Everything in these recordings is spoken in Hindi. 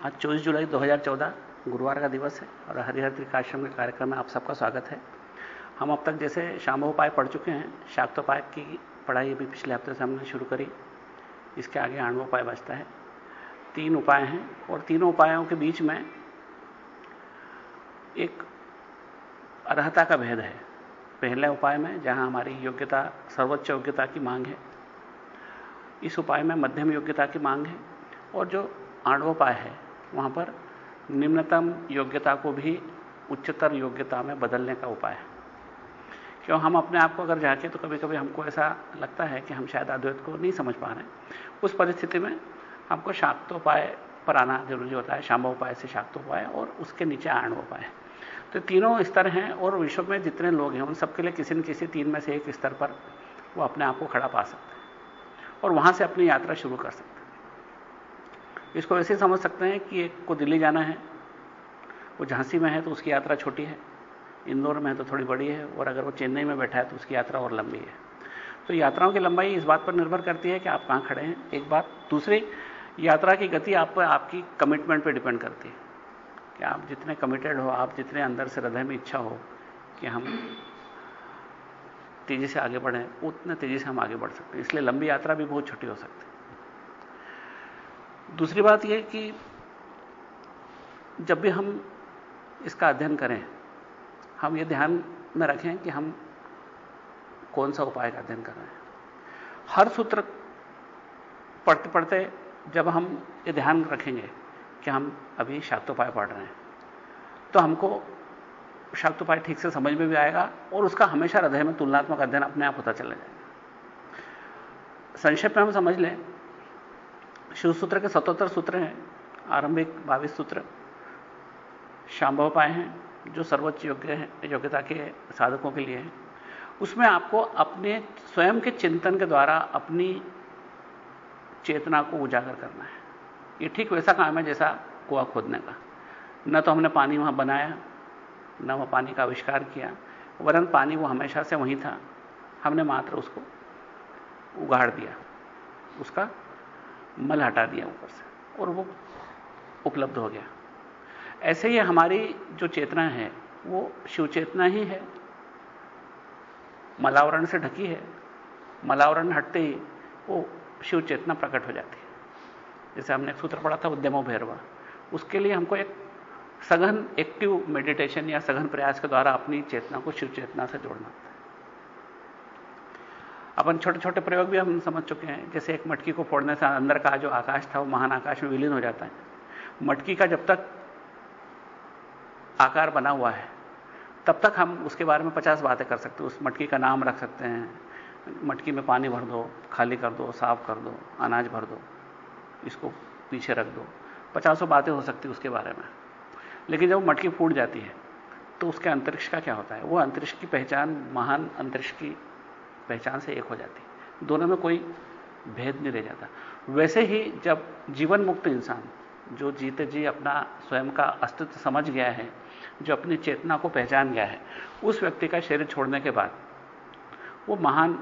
आज 24 जुलाई 2014 गुरुवार का दिवस है और हरिहर त्रिकाश्रम के कार्यक्रम में आप सबका स्वागत है। हम अब तक जैसे शामोपाय पढ़ चुके हैं शाक्तोपाय की पढ़ाई अभी पिछले हफ़्ते से हमने शुरू करी। इसके आगे आणवोपाय बचता है। तीन उपाय हैं और तीनों उपायों के बीच में एक अर्हता का भेद है। पहले उपाय में जहाँ हमारी योग्यता, सर्वोच्च योग्यता की मांग है, इस उपाय में मध्यम योग्यता की मांग है और जो आणवोपाय है वहाँ पर निम्नतम योग्यता को भी उच्चतर योग्यता में बदलने का उपाय है। क्यों? हम अपने आप को अगर झांके तो कभी कभी हमको ऐसा लगता है कि हम शायद अद्वैत को नहीं समझ पा रहे उस परिस्थिति में हमको शाक्तोपाय पर आना ज़रूरी होता है शाम्भोपाय से शाक्तोपाय और उसके नीचे आणवोपाय तो तीनों स्तर हैं और विश्व में जितने लोग हैं, उन सबके लिए किसी न किसी तीन में से एक स्तर पर वो अपने आप को खड़ा पा सकते हैं और वहाँ से अपनी यात्रा शुरू कर सकते हैं। इसको ऐसे समझ सकते हैं कि एक को दिल्ली जाना है, वो झांसी में है तो उसकी यात्रा छोटी है, इंदौर में है तो थोड़ी बड़ी है, और अगर वो चेन्नई में बैठा है तो उसकी यात्रा और लंबी है। तो यात्राओं की लंबाई इस बात पर निर्भर करती है कि आप कहाँ खड़े हैं, एक बात। दूसरी, यात्रा की गति आप पर आपकी कमिटमेंट पर डिपेंड करती है, कि आप जितने कमिटेड हो, आप जितने अंदर से हृदय में इच्छा हो कि हम तेज़ी से आगे बढ़ें, उतने तेज़ी से हम आगे बढ़ सकते हैं। इसलिए लंबी यात्रा भी बहुत छोटी हो सकती है। दूसरी बात यह कि जब भी हम इसका अध्ययन करें, हम ये ध्यान में रखें कि हम कौन सा उपाय का अध्ययन कर रहे हैं। हर सूत्र पढ़ते पढ़ते जब हम ये ध्यान रखेंगे कि हम अभी शाक्तोपाय पढ़ रहे हैं तो हमको शाक्तोपाय ठीक से समझ में भी आएगा और उसका हमेशा हृदय में तुलनात्मक अध्ययन अपने आप होता चला जाएगा। संक्षेप में हम समझ लें शिव सूत्र के सतोत्तर सूत्र हैं, आरंभिक बाविस सूत्र। शांभवपाय हैं, जो सर्वोच्च योग्य है, योग्यता के साधकों के लिए हैं। उसमें आपको अपने स्वयं के चिंतन के द्वारा अपनी चेतना को उजागर करना है। ये ठीक वैसा काम है जैसा कुआ खोदने का। न तो हमने पानी वहाँ बनाया, न वह पानी का आविष्कार किया, वरन पानी वो हमेशा से वहीं था। हमने मात्र उसको उगाड़ दिया, उसका मल हटा दिया ऊपर से, और वो उपलब्ध हो गया। ऐसे ही हमारी जो चेतना है, वो शिव चेतना ही है। मलावरण से ढकी है। मलावरण हटते ही वो शिव चेतना प्रकट हो जाती है। जैसे हमने एक सूत्र पढ़ा था, उद्यमो भैरवा। उसके लिए हमको एक सघन एक्टिव मेडिटेशन या सघन प्रयास के द्वारा अपनी चेतना को शिव चेतना से जोड़ना। है अपन छोटे छोटे प्रयोग भी हम समझ चुके हैं। जैसे एक मटकी को फोड़ने से अंदर का जो आकाश था, वो महान आकाश में विलीन हो जाता है। मटकी का जब तक आकार बना हुआ है, तब तक हम उसके बारे में पचास बातें कर सकते हैं। उस मटकी का नाम रख सकते हैं। मटकी में पानी भर दो, खाली कर दो, साफ़ कर दो, अनाज भर दो, इसको पीछे रख दो। पचासों बातें हो सकती उसके बारे में। लेकिन जब मटकी फूट जाती है तो उसके अंतरिक्ष का क्या होता है? वो अंतरिक्ष की पहचान, महान अंतरिक्ष की पहचान से एक हो जाती दोनों में कोई भेद नहीं रह जाता। वैसे ही जब जीवन मुक्त इंसान जो जीते जी अपना स्वयं का अस्तित्व समझ गया है, जो अपनी चेतना को पहचान गया है, उस व्यक्ति का शरीर छोड़ने के बाद वो महान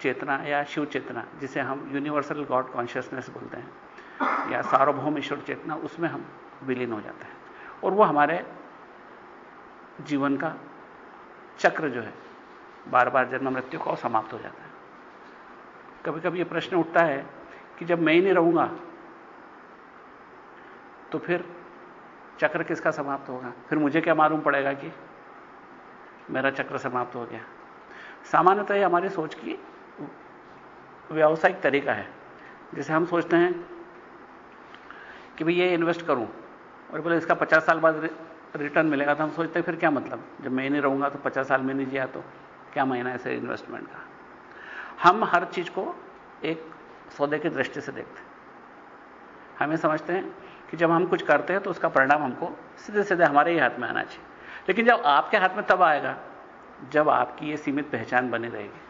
चेतना या शिव चेतना, जिसे हम यूनिवर्सल गॉड कॉन्शियसनेस बोलते हैं, या सार्वभौम ईश्वर चेतना, उसमें हम विलीन हो जाते हैं। और वो हमारे जीवन का चक्र जो है बार बार जन्म मृत्यु का समाप्त हो जाता है। कभी कभी यह प्रश्न उठता है कि जब मैं ही नहीं रहूँगा तो फिर चक्र किसका समाप्त होगा? फिर मुझे क्या मालूम पड़ेगा कि मेरा चक्र समाप्त हो गया? सामान्यतः हमारी सोच की व्यावसायिक तरीका है। जैसे हम सोचते हैं कि भाई ये इन्वेस्ट करूँ और बोले इसका 50 साल बाद रिटर्न मिलेगा तो हम सोचते हैं फिर क्या मतलब? जब मैं नहीं रहूँगा तो 50 साल में नहीं जिया तो। क्या महीना ऐसे इन्वेस्टमेंट का? हम हर चीज़ को एक सौदे की दृष्टि से देखते हैं। हमें समझते हैं कि जब हम कुछ करते हैं तो उसका परिणाम हमको सीधे सीधे हमारे ही हाथ में आना चाहिए। लेकिन जब आपके हाथ में तब आएगा, जब आपकी ये सीमित पहचान बनी रहेगी।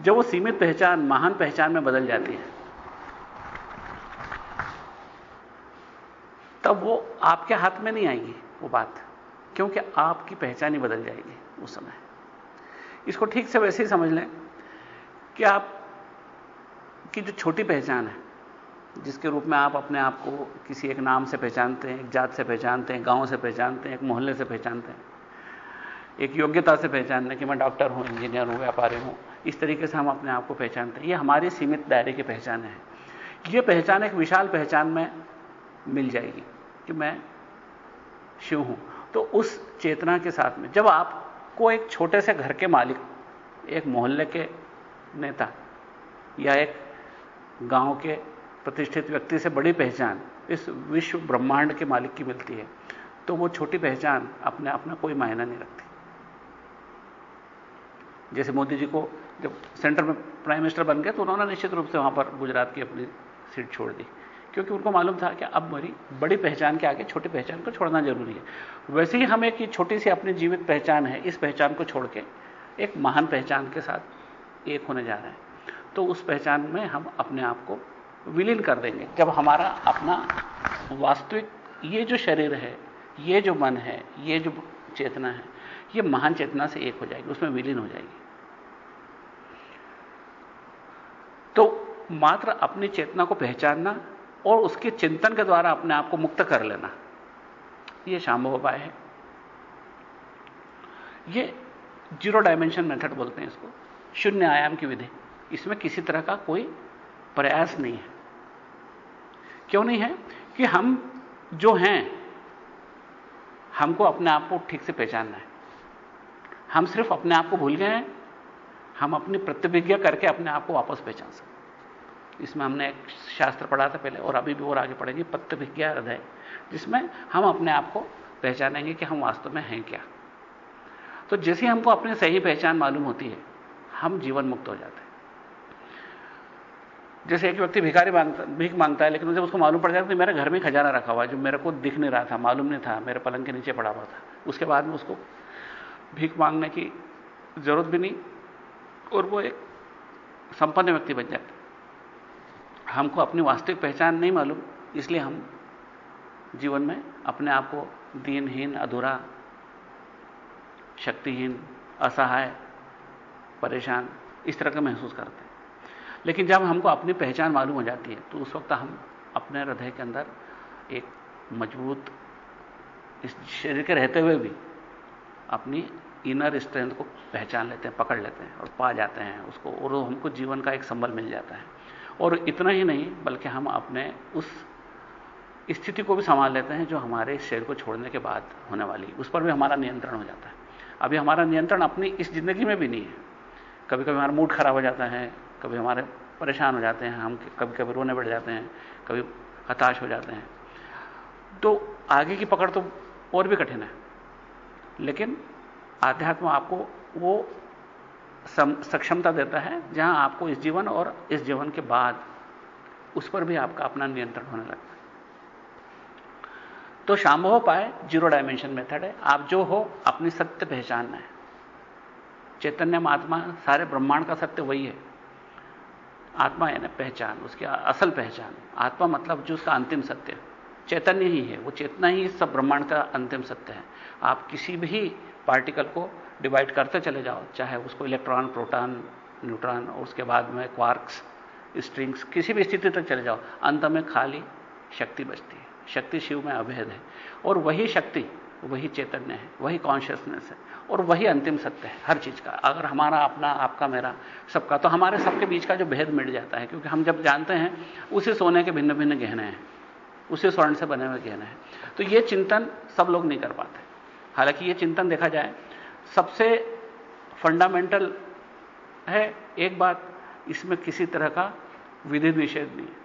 जब वो सीमित पहचान, महान पहचान में बदल जाती है, तब वो आपके हाथ में नहीं आएगी, वो बात। क्योंकि आपकी पहचान ही बदल जाएगी उस समय। इसको ठीक से वैसे ही समझ लें कि आप, की जो छोटी पहचान है, जिसके रूप में आप अपने आप को किसी एक नाम से पहचानते हैं, एक जात से पहचानते हैं, गाँव से पहचानते हैं, एक मोहल्ले से पहचानते हैं, एक योग्यता से पहचानते हैं कि मैं डॉक्टर हूँ, इंजीनियर हूँ, व्यापारी हूँ, इस तरीके से हम अपने आप को पहचानते हैं। ये हमारी सीमित दायरे की पहचान है। ये पहचान एक विशाल पहचान में मिल जाएगी कि मैं शिव हूँ। तो उस चेतना के साथ में जब आपको एक छोटे से घर के मालिक, एक मोहल्ले के नेता या एक गाँव के प्रतिष्ठित व्यक्ति से बड़ी पहचान इस विश्व ब्रह्मांड के मालिक की मिलती है तो वो छोटी पहचान अपने आप में कोई मायना नहीं रखती। जैसे मोदी जी को जब सेंटर में प्राइम मिनिस्टर बन गए तो उन्होंने निश्चित रूप से वहाँ पर गुजरात की अपनी सीट छोड़ दी। क्योंकि उनको मालूम था कि अब मेरी, बड़ी पहचान के आगे, छोटी पहचान को छोड़ना ज़रूरी है। वैसे ही हमें एक छोटी सी अपनी जीवित पहचान है, इस पहचान को छोड़ के, एक महान पहचान के साथ एक होने जा रहे हैं। तो उस पहचान में हम अपने आप को विलीन कर देंगे। जब हमारा अपना वास्तविक, ये जो शरीर है, ये जो मन है, ये जो चेतना है, ये महान चेतना से एक हो जाएगी, उसमें विलीन हो जाएगी। तो मात्र अपनी चेतना को पहचानना और उसके चिंतन के द्वारा अपने आप को मुक्त कर लेना। यह शाम्भव उपाय है। यह ज़ीरो डायमेंशन मेथड बोलते हैं इसको। शून्य आयाम की विधि। इसमें किसी तरह का कोई प्रयास नहीं है। क्यों नहीं है? कि हम जो हैं, हमको अपने आप को ठीक से पहचानना है। हम सिर्फ़ अपने आप को भूल गए हैं। हम अपनी प्रतिभिज्ञा करके अपने आप को वापस पहचान सकते इसमें हमने एक शास्त्र पढ़ा था पहले, और अभी भी और आगे पढ़ेंगे प्रतिभिज्ञा हृदय, जिसमें हम अपने आप को पहचानेंगे कि हम वास्तव में हैं क्या। तो जैसे हमको अपनी सही पहचान मालूम होती है, हम जीवन मुक्त हो जाते हैं। जैसे एक व्यक्ति भिखारी माँगता भीख माँगता है, लेकिन मुझे उसको मालूम पड़ जाता है मेरे घर में खजाना रखा हुआ है, जो मेरे को दिख नहीं रहा था, मालूम नहीं था, मेरे पलंग के नीचे पड़ा हुआ था। उसके बाद में उसको भीख मांगने की ज़रूरत भी नहीं, और वो एक संपन्न व्यक्ति बन जाता हमको अपनी वास्तविक पहचान नहीं मालूम, इसलिए हम जीवन में अपने आप को दीनहीन, अधूरा, शक्तिहीन, असहाय, परेशान, इस तरह का महसूस करते हैं। लेकिन जब हमको अपनी पहचान मालूम हो जाती है तो उस वक्त हम अपने हृदय के अंदर एक मज़बूत, इस शरीर के रहते हुए भी अपनी इनर स्ट्रेंथ को पहचान लेते हैं, पकड़ लेते हैं और पा जाते हैं उसको, और हमको जीवन का एक संबल मिल जाता है। और इतना ही नहीं, बल्कि हम अपने उस स्थिति को भी संभाल लेते हैं जो हमारे शरीर को छोड़ने के बाद होने वाली, उस पर भी हमारा नियंत्रण हो जाता है। अभी हमारा नियंत्रण अपनी इस ज़िंदगी में भी नहीं है। कभी कभी हमारा मूड खराब हो जाता है, कभी हमारे परेशान हो जाते हैं, हम कभी कभी रोने बैठ जाते हैं, कभी हताश हो जाते हैं। तो आगे की पकड़ तो और भी कठिन है। लेकिन आध्यात्म आपको वो सक्षमता देता है, जहाँ आपको इस जीवन और इस जीवन के बाद उस पर भी आपका अपना नियंत्रण होने लगता है। तो शाम्भव पाए, ज़ीरो डायमेंशन मेथड है। आप जो हो, अपनी सत्य पहचानना है। चैतन्य आत्मा सारे ब्रह्मांड का सत्य वही है। आत्मा यानी पहचान, उसकी असल पहचान। आत्मा मतलब जो उसका अंतिम सत्य चैतन्य ही है। वो चेतना ही सब ब्रह्मांड का अंतिम सत्य है। आप किसी भी पार्टिकल को डिवाइड करते चले जाओ, चाहे उसको इलेक्ट्रॉन, प्रोटॉन, न्यूट्रॉन और उसके बाद में क्वार्क्स, स्ट्रिंग्स, किसी भी स्थिति तक चले जाओ, अंत में खाली शक्ति बचती है। शक्ति शिव में अभेद है। और वही शक्ति, वही चैतन्य है, वही कॉन्शियसनेस है और वही अंतिम सत्य है, हर चीज़ का। अगर हमारा अपना, आपका, मेरा, सबका तो हमारे, सबके बीच का जो भेद मिट जाता है, क्योंकि हम जब जानते हैं, उसी सोने के भिन्न भिन्न गहने हैं। उसी स्वर्ण से बने हुए गहने हैं। तो ये चिंतन सब लोग नहीं कर पाते। हालाँकि ये चिंतन देखा जाए, सबसे फंडामेंटल है एक बात, इसमें किसी तरह का विधि निषेध नहीं है।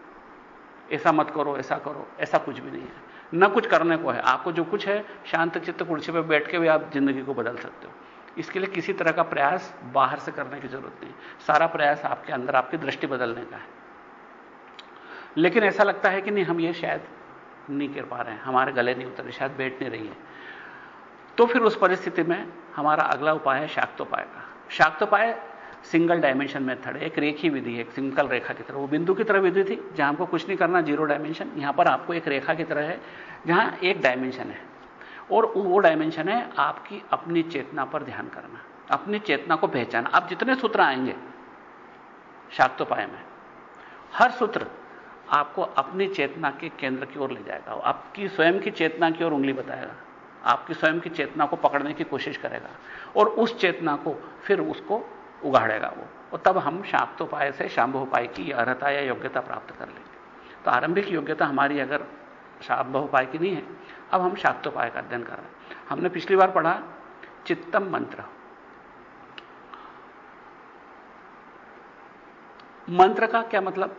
ऐसा मत करो, ऐसा करो, ऐसा कुछ भी नहीं है। न कुछ करने को है। आपको जो कुछ है, शांत चित्त कुर्सी पर बैठ के भी आप ज़िंदगी को बदल सकते हो। इसके लिए किसी तरह का प्रयास बाहर से करने की ज़रूरत नहीं सारा प्रयास आपके अंदर, आपकी दृष्टि बदलने का है। लेकिन ऐसा लगता है कि नहीं, हम ये शायद नहीं कर पा रहे हैं, हमारे गले नहीं उतर शायद बैठ नहीं रही है। तो फिर उस परिस्थिति में हमारा अगला उपाय है शाक्तोपाय का। शाक्तोपाय सिंगल डायमेंशन मेथड है एक रेखी विधि है एक सिंगल रेखा की तरह। वो बिंदु की तरह विधि थी, जहाँ हमको कुछ नहीं करना, ज़ीरो डायमेंशन। यहाँ पर आपको एक रेखा की तरह है, जहाँ एक डायमेंशन है। और वो डायमेंशन है आपकी अपनी चेतना पर ध्यान करना, अपनी चेतना को पहचाना आप जितने सूत्र आएँगे शाक्तोपाय में, हर सूत्र आपको अपनी चेतना के केंद्र की ओर ले जाएगा। आपकी स्वयं की चेतना की ओर उंगली बताएगा। आपकी स्वयं की चेतना को पकड़ने की कोशिश करेगा और उस चेतना को फिर उसको उगाड़ेगा वो। और तब हम शाक्तोपाय से शाम्भ उपाय की अर्हता या योग्यता प्राप्त कर लेंगे। तो आरंभिक योग्यता हमारी अगर शाम्भ उपाय की नहीं है, अब हम शाक्तोपाय का अध्ययन कर रहे हैं। हमने पिछली बार पढ़ा, चित्तम मंत्र। मंत्र का क्या मतलब?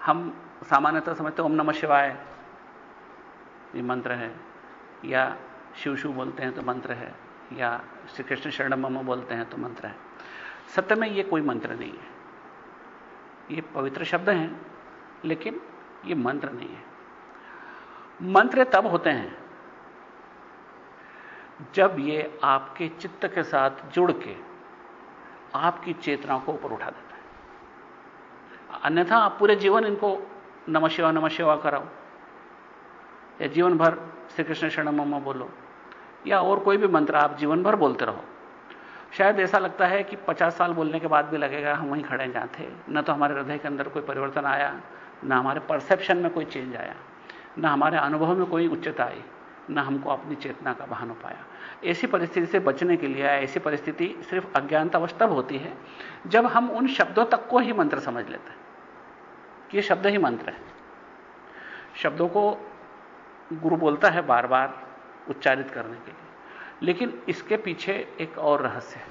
हम सामान्यतः समझते ओम नमः शिवाय, ये मंत्र है। या शिव शिव बोलते हैं तो मंत्र है, या श्री कृष्ण शरण मम बोलते हैं तो मंत्र है। सत्य में ये कोई मंत्र नहीं है। ये पवित्र शब्द हैं, लेकिन ये मंत्र नहीं है। मंत्र तब होते हैं, जब ये आपके चित्त के साथ जुड़ के आपकी चेतना को ऊपर उठा देता अन्यथा आप पूरे जीवन इनको नम शिवा नम शिवा कराओ। या जीवन भर श्री कृष्ण शरण बोलो। या और कोई भी मंत्र आप जीवन भर बोलते रहो। शायद ऐसा लगता है कि 50 साल बोलने के बाद भी लगेगा, हम वहीं खड़े जहाँ थे। न तो हमारे हृदय के अंदर कोई परिवर्तन आया, न हमारे परसेप्शन में कोई चेंज आया, न हमारे अनुभव में कोई उच्चता आई, न हमको अपनी चेतना का बहान हो पाया। ऐसी परिस्थिति से बचने के लिए, ऐसी परिस्थिति सिर्फ़ अज्ञानतावश तब होती है, जब हम उन शब्दों तक को ही मंत्र समझ लेते हैं। कि ये शब्द ही मंत्र है। शब्दों को गुरु बोलता है बार बार उच्चारित करने के लिए। लेकिन इसके पीछे एक और रहस्य है।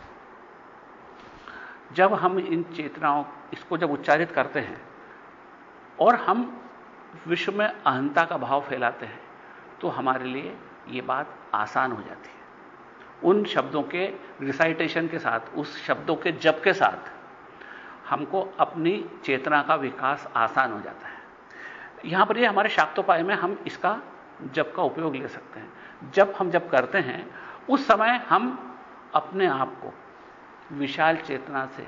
जब हम इन चेतनाओं, इसको जब उच्चारित करते हैं और हम विश्व में अहंता का भाव फैलाते हैं तो हमारे लिए ये बात आसान हो जाती है। उन शब्दों के रिसाइटेशन के साथ, उस शब्दों के जप के साथ हमको अपनी चेतना का विकास आसान हो जाता है। यहाँ पर ये यह हमारे शाक्तोपाय में हम इसका जप का उपयोग ले सकते हैं। जब हम जब करते हैं, उस समय हम अपने आप को विशाल चेतना से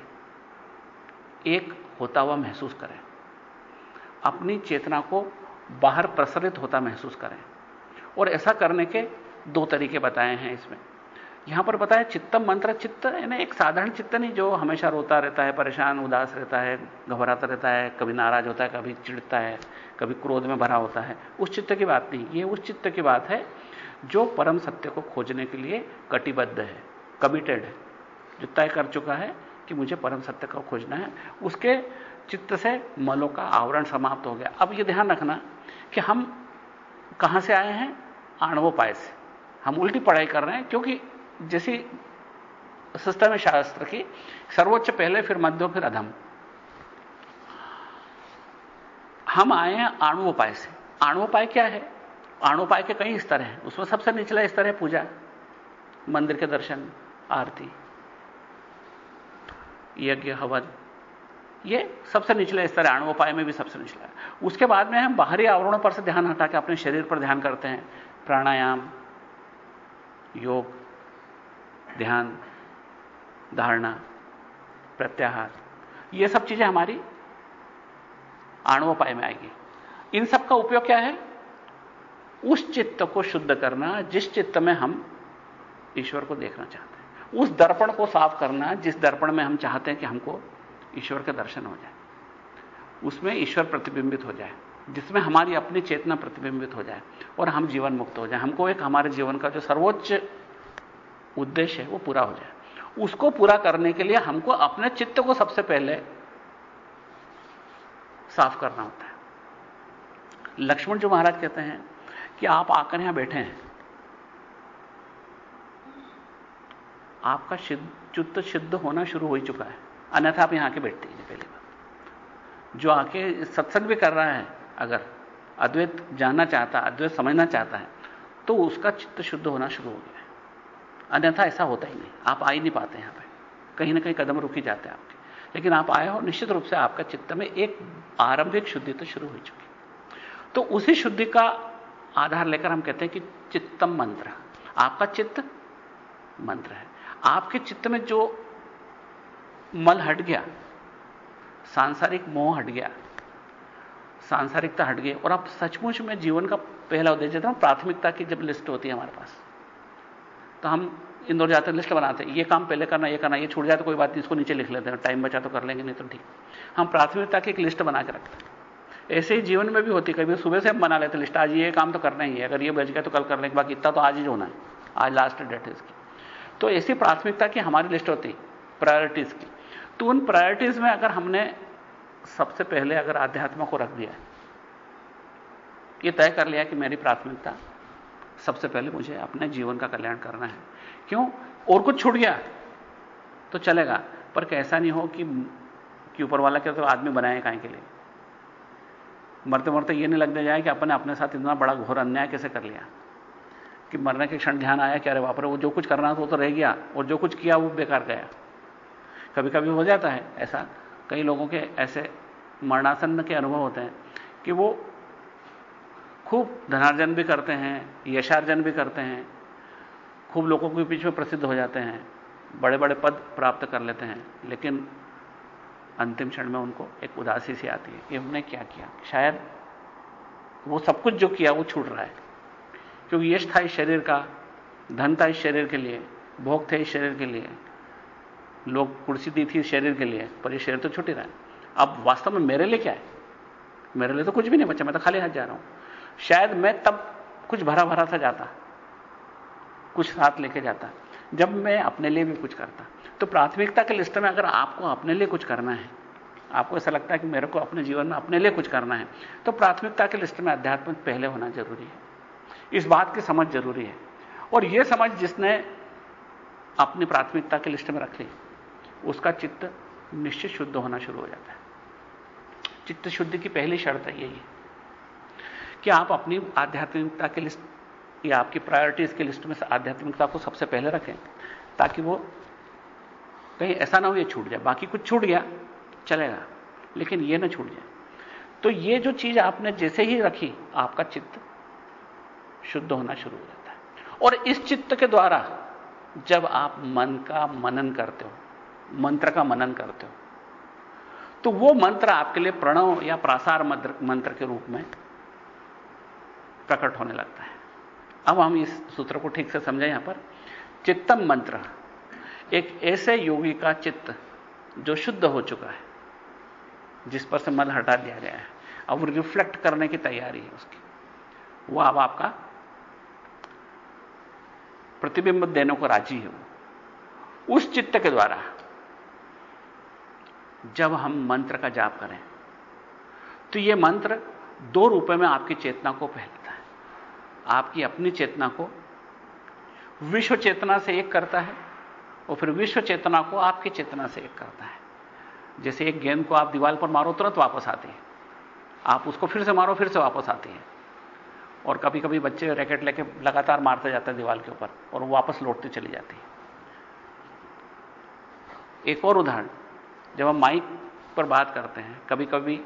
एक होता हुआ महसूस करें। अपनी चेतना को बाहर प्रसरित होता महसूस करें। और ऐसा करने के दो तरीके बताए हैं इसमें। यहाँ पर बताया चित्तम मंत्र, चित्त यानी एक साधारण चित्त नहीं, जो हमेशा रोता रहता है, परेशान, उदास रहता है, घबराता रहता है, कभी नाराज़ होता है, कभी चिढ़ता है, कभी क्रोध में भरा होता है। उस चित्त की बात नहीं, ये उस चित्त की बात है, जो परम सत्य को खोजने के लिए कटिबद्ध है कमिटेड है। जो तय कर चुका है कि मुझे परम सत्य को खोजना है, उसके चित्त से मलों का आवरण समाप्त हो गया। अब यह ध्यान रखना कि हम कहाँ से आए हैं? आणवोपाय से। हम उल्टी पढ़ाई कर रहे हैं, क्योंकि जैसी सिस्टम है शास्त्र की, सर्वोच्च पहले, फिर मध्य, फिर अधम। हम आए हैं आणुपाय से। आणुपाय क्या है? आणुपाय के कई स्तर हैं। उसमें सबसे निचला स्तर है पूजा, मंदिर के दर्शन, आरती, यज्ञ, हवन। ये सबसे निचला स्तर है आणुपाय में भी सबसे निचला है। उसके बाद में हम बाहरी आवरणों पर से ध्यान हटा के अपने शरीर पर ध्यान करते हैं। प्राणायाम, योग ध्यान, धारणा, प्रत्याहार, ये सब चीज़ें हमारी आणुपाय में आएगी। इन सब का उपयोग क्या है? उस चित्त को शुद्ध करना, जिस चित्त में हम ईश्वर को देखना चाहते हैं। उस दर्पण को साफ़ करना, जिस दर्पण में हम चाहते हैं कि हमको ईश्वर के दर्शन हो जाए। उसमें ईश्वर प्रतिबिंबित हो जाए, जिसमें हमारी अपनी चेतना प्रतिबिंबित हो जाए और हम जीवन मुक्त हो जाए। हमको एक हमारे जीवन का जो सर्वोच्च उद्देश्य है, वो पूरा हो जाए। उसको पूरा करने के लिए हमको अपने चित्त को सबसे पहले साफ़ करना होता है। लक्ष्मण जो महाराज कहते हैं कि आप आकर यहाँ बैठे हैं। आपका चित्त सिद्ध होना शुरू हो ही चुका है। अन्यथा आप यहाँ आके बैठते हैं पहली बात। जो आके सत्संग भी कर रहा है, अगर अद्वैत जानना चाहता है अद्वैत समझना चाहता है तो उसका चित्त शुद्ध होना शुरू हो गया अन्यथा ऐसा होता ही नहीं। आप आ ही नहीं पाते यहाँ पर कहीं ना कहीं कदम रुक ही जाते हैं आपके। लेकिन आप आए हो, निश्चित रूप से आपका चित्त में एक आरंभिक शुद्धि तो शुरू हो चुकी। तो उसी शुद्धि का आधार लेकर हम कहते हैं कि चित्तम मंत्र। आपका चित्त मंत्र है। आपके चित्त में जो मल हट गया, सांसारिक मोह हट गया, सांसारिकता हट गई, और आप सचमुच में जीवन का पहला उद्देश्य था प्राथमिकता की जब लिस्ट होती है हमारे पास तो हम इंदौर जाते लिस्ट बनाते हैं। ये काम पहले करना, ये करना, ये छूट जाए तो कोई बात नहीं, इसको नीचे लिख लेते हैं। टाइम बचा तो कर लेंगे, नहीं तो ठीक। हम प्राथमिकता की एक लिस्ट बना के रखते हैं। ऐसे ही जीवन में भी होती कभी सुबह से हम बना लेते लिस्ट, आज ये काम तो करना ही है। अगर ये बच गया तो कल कर लेंगे, बाकी इतना तो आज ही होना है। आज लास्ट डेट है इसकी। तो ऐसी प्राथमिकता की हमारी लिस्ट होती प्रायोरिटीज की। तो उन प्रायोरिटीज में अगर हमने सबसे पहले अगर आध्यात्म को रख दिया ये तय कर लिया कि मेरी प्राथमिकता सबसे पहले मुझे अपने जीवन का कल्याण करना है। क्यों? और कुछ छूट गया तो चलेगा, पर कैसा नहीं हो कि कि ऊपर वाला क्या तो आदमी बनाए काहे के लिए? मरते मरते ये नहीं लगने जाए कि अपने अपने साथ इतना बड़ा घोर अन्याय कैसे कर लिया? कि मरने के क्षण ध्यान आया कि अरे वापरे वो जो कुछ करना था वो तो रह गया, और जो कुछ किया वो बेकार गया। कभी कभी हो जाता है ऐसा, कई लोगों के ऐसे मरणासन के अनुभव होते हैं कि वो खूब धनार्जन भी करते हैं, यशार्जन भी करते हैं, खूब लोगों के बीच में प्रसिद्ध हो जाते हैं बड़े बड़े पद प्राप्त कर लेते हैं, लेकिन अंतिम क्षण में उनको एक उदासी सी आती है कि हमने क्या किया? शायद वो सब कुछ जो किया वो छूट रहा है, क्योंकि यश था इस शरीर का, धन था इस शरीर के लिए, भोग थे इस शरीर के लिए, लोग कुर्सी दी थी इस शरीर के लिए, पर ये शरीर तो छूट ही रहा है। अब वास्तव में मेरे लिए क्या है? मेरे लिए तो कुछ भी नहीं बचा, मैं तो खाली हाथ जा रहा हूँ। शायद मैं तब कुछ भरा भरा सा जाता, कुछ साथ लेके जाता, जब मैं अपने लिए भी कुछ करता। तो प्राथमिकता के लिस्ट में अगर आपको अपने लिए कुछ करना है, आपको ऐसा लगता है कि मेरे को अपने जीवन में अपने लिए कुछ करना है तो प्राथमिकता के लिस्ट में अध्यात्म पहले होना ज़रूरी है। इस बात की समझ ज़रूरी है। और यह समझ जिसने अपनी प्राथमिकता के लिस्ट में रख ली, उसका चित्त निश्चित शुद्ध होना शुरू हो जाता है। चित्त शुद्धि की पहली शर्त है यही। कि आप अपनी आध्यात्मिकता की लिस्ट, या आपकी प्रायोरिटीज की लिस्ट में से आध्यात्मिकता को सबसे पहले रखें, ताकि वो कहीं ऐसा ना हो ये छूट जाए। बाकी कुछ छूट गया, चलेगा, लेकिन ये ना छूट जाए। तो ये जो चीज़ आपने जैसे ही रखी, आपका चित्त शुद्ध होना शुरू हो जाता है। और इस चित्त के द्वारा जब आप मन का मनन करते हो, मंत्र का मनन करते हो तो वो मंत्र आपके लिए प्रणव या प्रासार मंत्र के रूप में प्रकट होने लगता है। अब हम इस सूत्र को ठीक से समझें यहाँ पर। चित्तम मंत्र। एक ऐसे योगी का चित्त जो शुद्ध हो चुका है, जिस पर से मल हटा दिया गया है। अब वो रिफ्लेक्ट करने की तैयारी है उसकी। वो अब आपका प्रतिबिंब देने को राज़ी है वो। उस चित्त के द्वारा जब हम मंत्र का जाप करें तो यह मंत्र दो रूपों में आपकी चेतना को है आपकी अपनी चेतना को विश्व चेतना से एक करता है और फिर विश्व चेतना को आपकी चेतना से एक करता है। जैसे एक गेंद को आप दीवार पर मारो, तुरंत वापस आती है। आप उसको फिर से मारो, फिर से वापस आती है। और कभी कभी बच्चे रैकेट लेके लगातार मारते जाते हैं दीवार के ऊपर और वो वापस लौटती चली जाती है। एक और उदाहरण, जब हम माइक पर बात करते हैं कभी कभी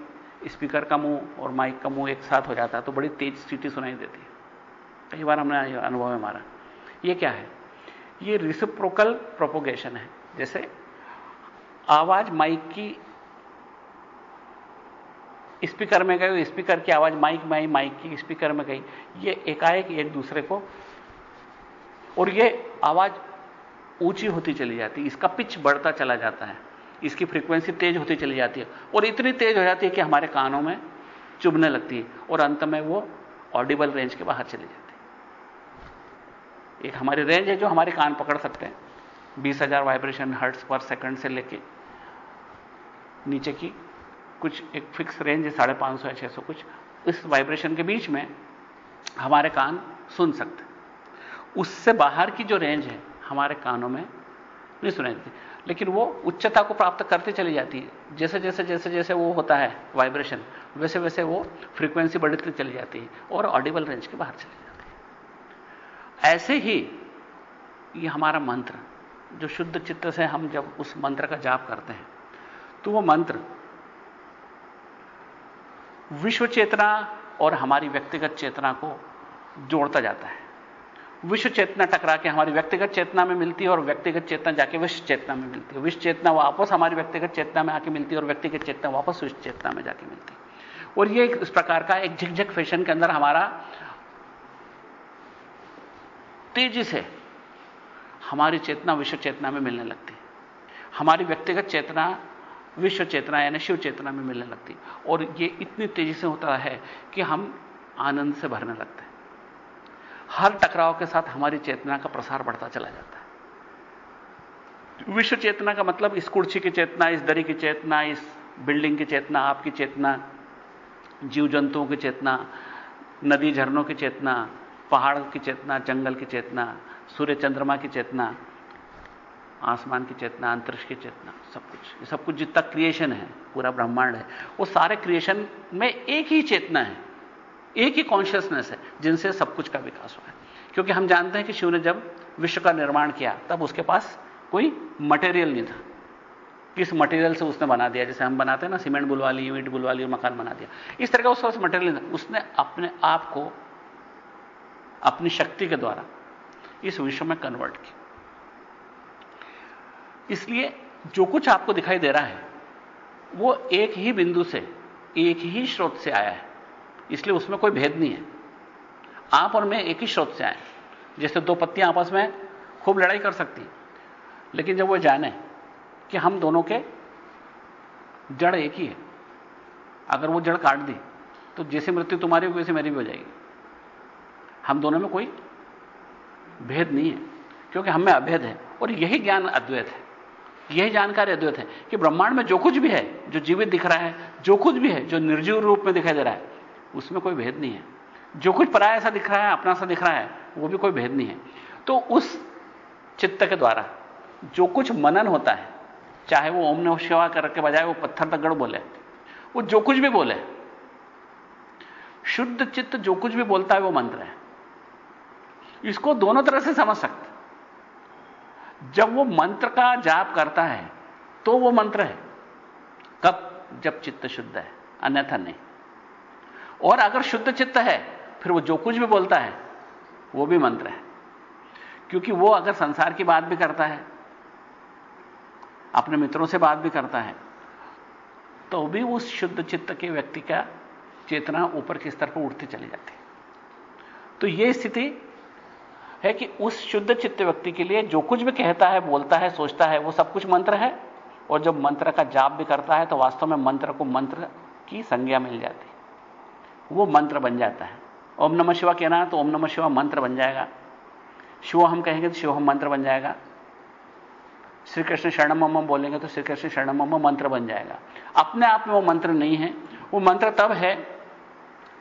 स्पीकर का मुँह और माइक का मुँह एक साथ हो जाता है तो बड़ी तेज सीटी सुनाई देती है। कई बार हमने अनुभव में मारा। ये क्या है? ये रिसिप्रोकल प्रोपोगेशन है। जैसे आवाज़ माइक की स्पीकर में गई स्पीकर की आवाज़ माइक में आई माइक की स्पीकर में गई। ये एकाएक एक दूसरे को और ये आवाज़ ऊँची होती चली जाती इसका पिच बढ़ता चला जाता है। इसकी फ्रीक्वेंसी तेज होती चली जाती है। और इतनी तेज हो जाती है कि हमारे कानों में चुभने लगती है और अंत में वो ऑडिबल रेंज के बाहर चली जाती है। एक हमारी रेंज है जो हमारे कान पकड़ सकते हैं। बीस हज़ार वाइब्रेशन हर्ट्स पर सेकंड से लेके नीचे की कुछ एक फिक्स रेंज है साढ़े पाँच सौ या छह सौ कुछ। इस वाइब्रेशन के बीच में हमारे कान सुन सकते उससे बाहर की जो रेंज है, हमारे कानों में नहीं सुनाई देती लेकिन वो उच्चता को प्राप्त करते चली जाती है। जैसे जैसे जैसे जैसे वो होता है वाइब्रेशन वैसे वैसे वो फ्रीक्वेंसी बढ़ती चली जाती है और ऑडिबल रेंज के बाहर चली जाती है। ऐसे ही ये हमारा मंत्र, जो शुद्ध चित्त से हम जब उस मंत्र का जाप करते हैं तो वो मंत्र विश्व चेतना और हमारी व्यक्तिगत चेतना को जोड़ता जाता है। विश्व चेतना टकरा के हमारी व्यक्तिगत चेतना में मिलती है और व्यक्तिगत चेतना जाके विश्व चेतना में मिलती है। विश्व चेतना वापस हमारी व्यक्तिगत चेतना में आके मिलती है और व्यक्तिगत चेतना वापस विश्व चेतना में जाके मिलती है। और ये इस प्रकार का एक झिकझक फ़ैशन के अंदर हमारा तेज़ी से हमारी चेतना, विश्व चेतना में मिलने लगती है। हमारी व्यक्तिगत चेतना, विश्व चेतना यानी शिव चेतना में मिलने लगती और ये इतनी तेज़ी से होता है कि हम आनंद से भरने लगते हैं। हर टकराव के साथ हमारी चेतना का प्रसार बढ़ता चला जाता है। विश्व चेतना का मतलब इस कुर्सी की चेतना, इस दरी की चेतना, इस बिल्डिंग की चेतना, आपकी चेतना जीव जंतुओं की चेतना नदी झरनों की चेतना पहाड़ की चेतना, जंगल की चेतना, सूर्य चंद्रमा की चेतना, आसमान की चेतना, अंतरिक्ष की चेतना, सब कुछ। ये सब कुछ जितना क्रिएशन है, पूरा ब्रह्मांड है, वो सारे क्रिएशन में एक ही चेतना है, एक ही कॉन्शियसनेस है, जिनसे सब कुछ का विकास हुआ है। क्योंकि हम जानते हैं कि शिव ने जब विश्व का निर्माण किया, तब उसके पास कोई मटेरियल नहीं था। किस मटेरियल से उसने बना दिया? जैसे हम बनाते हैं ना सीमेंट बुलवा ली ईट बुलवा ली मकान बना दिया। इस तरह का उसके मटेरियल नहीं था। उसने अपने आप को अपनी शक्ति के द्वारा इस विश्व में कन्वर्ट किया इसलिए जो कुछ आपको दिखाई दे रहा है, वो एक ही बिंदु से, एक ही स्रोत से आया है। इसलिए उसमें कोई भेद नहीं है। आप और मैं एक ही स्रोत से आए जैसे दो पत्तियाँ आपस में खूब लड़ाई कर सकती लेकिन जब वो जाने कि हम दोनों के जड़ एक ही है, अगर वो जड़ काट दी तो जैसे मृत्यु तुम्हारी होगी, वैसे मेरी भी हो जाएगी। हम दोनों में कोई भेद नहीं है, क्योंकि हम में अभेद है और यही ज्ञान अद्वैत है। यही जानकारी अद्वैत है कि ब्रह्मांड में जो कुछ भी है, जो जीवित दिख रहा है, जो कुछ भी है, जो निर्जीव रूप में दिखाई दे रहा है, उसमें कोई भेद नहीं है। जो कुछ पराया सा दिख रहा है, अपना सा दिख रहा है, वो भी कोई भेद नहीं है। तो उस चित्त के द्वारा जो कुछ मनन होता है, चाहे वो ओम ने शिवा करके बजाय वो पत्थर तगड़ बोले, वो जो कुछ भी बोले, शुद्ध चित्त जो कुछ भी बोलता है, वो मंत्र है। इसको दोनों तरह से समझ सकते जब वो मंत्र का जाप करता है तो वो मंत्र है। कब? जब चित्त शुद्ध है, अन्यथा नहीं। और अगर शुद्ध चित्त है, फिर वो जो कुछ भी बोलता है, वो भी मंत्र है। क्योंकि वो अगर संसार की बात भी करता है, अपने मित्रों से बात भी करता है तो भी उस शुद्ध चित्त के व्यक्ति का चेतना ऊपर के स्तर पर उठती चली जाती है। तो यह स्थिति है कि उस शुद्ध चित्त व्यक्ति के लिए जो कुछ भी कहता है, बोलता है, सोचता है, वो सब कुछ मंत्र है। और जब मंत्र का जाप भी करता है तो वास्तव में मंत्र को मंत्र की संज्ञा मिल जाती है। वो मंत्र बन जाता है। ओम नमः शिवा कहना है तो ओम नमः शिवा मंत्र बन जाएगा। शिव हम कहेंगे तो शिव हम मंत्र बन जाएगा। श्री कृष्ण शरणम बोलेंगे तो श्री कृष्ण शरणम मंत्र बन जाएगा। अपने आप में वो मंत्र नहीं है। वो मंत्र तब है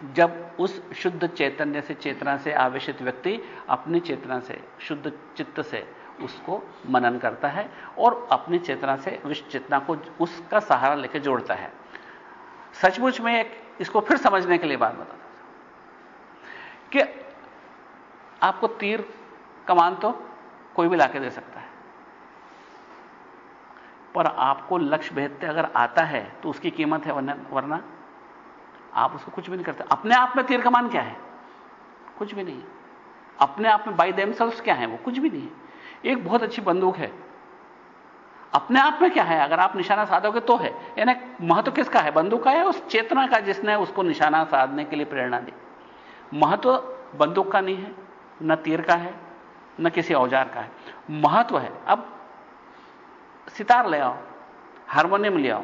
जब उस शुद्ध चैतन्य से, चेतना से आवेशित व्यक्ति अपनी चेतना से, शुद्ध चित्त से उसको मनन करता है और अपनी चेतना से विश्व चेतना को, उसका सहारा लेकर जोड़ता है। सचमुच में एक, इसको फिर समझने के लिए बात बताता कि आपको तीर कमान तो कोई भी लाके दे सकता है। पर आपको लक्ष्य भेदते अगर आता है तो उसकी कीमत है वरना आप उसको कुछ भी नहीं करते। अपने आप में तीर कमान क्या है? कुछ भी नहीं अपने आप में बाई देम क्या है? वो कुछ भी नहीं है। एक बहुत अच्छी बंदूक है। अपने आप में क्या है? अगर आप निशाना साधोगे तो है। यानी महत्व किसका है? बंदूक का है उस चेतना का जिसने उसको निशाना साधने के लिए प्रेरणा दी? महत्व बंदूक का नहीं है, न तीर का है, न किसी औज़ार का है। महत्व है। अब सितार ले आओ, हारमोनियम ले आओ।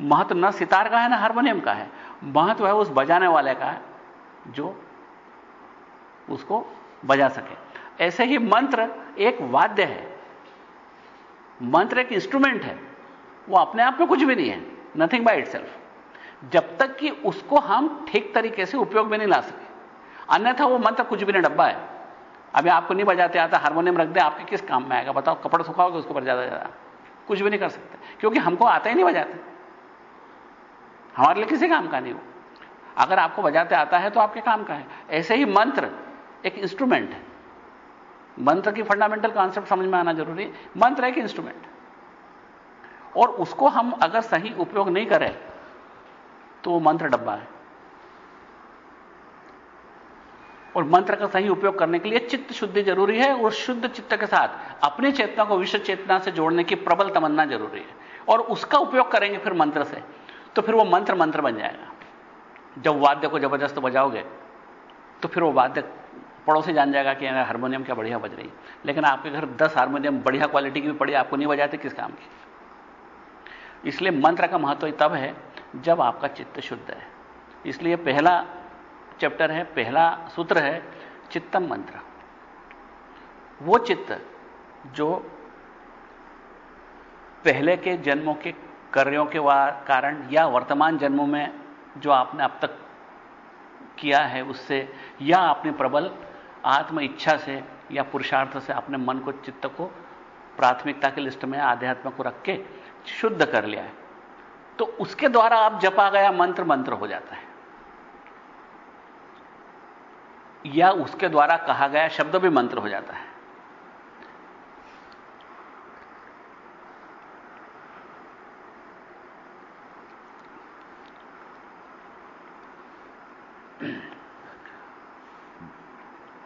महत्व न सितार का है, ना हारमोनियम का है। महत्व है उस बजाने वाले का है जो उसको बजा सके। ऐसे ही मंत्र एक वाद्य है। मंत्र एक इंस्ट्रूमेंट है। वो अपने आप में कुछ भी नहीं है। नथिंग बाय इट जब तक कि उसको हम ठीक तरीके से उपयोग में नहीं ला सके। अन्यथा वो मंत्र कुछ भी नहीं, डब्बा है। अभी आपको नहीं बजाते, आता हारमोनियम रख दे, आपके किस काम में आएगा? बताओ, कपड़े सुखाओगे, उसको ज़्यादा ज़्यादा। कुछ भी नहीं कर सकते। क्योंकि हमको आता ही नहीं बजाते। हमारे लिए किसी काम का नहीं हो? अगर आपको बजाते आता है तो आपके काम का है। ऐसे ही मंत्र एक इंस्ट्रूमेंट है। मंत्र की फंडामेंटल कॉन्सेप्ट समझ में आना ज़रूरी है। मंत्र एक इंस्ट्रूमेंट और उसको हम अगर सही उपयोग नहीं करें तो वो मंत्र डब्बा है। और मंत्र का सही उपयोग करने के लिए चित्त शुद्धि ज़रूरी है और शुद्ध चित्त के साथ अपनी चेतना को विश्व चेतना से जोड़ने की प्रबल तमन्ना ज़रूरी है। और उसका उपयोग करेंगे फिर मंत्र से। तो फिर वो मंत्र मंत्र बन जाएगा। जब वाद्य को ज़बरदस्त बजाओगे तो फिर वो वाद्य पड़ोसी जान जाएगा कि हारमोनियम क्या बढ़िया बज रही लेकिन आपके घर दस हारमोनियम बढ़िया क्वालिटी की भी पड़ी, आपको नहीं बजाते, किस काम की? इसलिए मंत्र का महत्व तब है, जब आपका चित्त शुद्ध है। इसलिए पहला चैप्टर है, पहला सूत्र है, चित्तम मंत्र। वो चित्त जो पहले के जन्मों के कार्यों के कारण या वर्तमान जन्मों में जो आपने अब तक किया है, उससे या आपने प्रबल आत्म इच्छा से या पुरुषार्थ से अपने मन को, चित्त को प्राथमिकता के लिस्ट में, आध्यात्म को रख के शुद्ध कर लिया है तो उसके द्वारा आप जपा गया मंत्र मंत्र हो जाता है। या उसके द्वारा कहा गया शब्द भी मंत्र हो जाता है।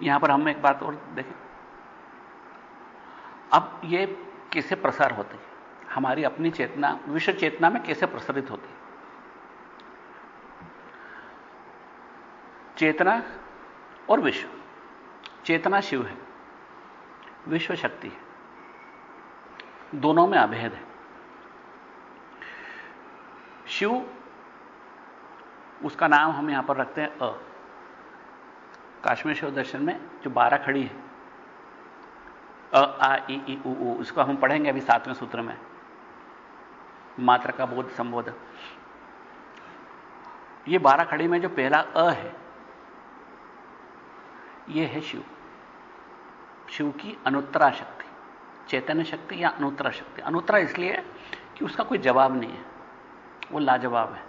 यहाँ पर हम एक बात और देखें। अब ये कैसे प्रसार होते है? हमारी अपनी चेतना, विश्व चेतना में कैसे प्रसारित होती है? चेतना और विश्व। चेतना शिव है, विश्व शक्ति है। दोनों में अभेद है। शिव उसका नाम हम यहाँ पर रखते हैं अ। काश्मीर शिव दर्शन में जो बारह खड़ी है। अ, आ, ई ई, उ उ इसको हम पढ़ेंगे अभी सातवें सूत्र में। मात्र का बोध संबोध। ये बारह खड़ी में जो पहला अ है, ये है शिव। शिव की अनुत्तरा शक्ति, चैतन्य शक्ति या अनुत्तरा शक्ति। अनुत्तरा इसलिए कि उसका कोई जवाब नहीं है, वो लाजवाब है।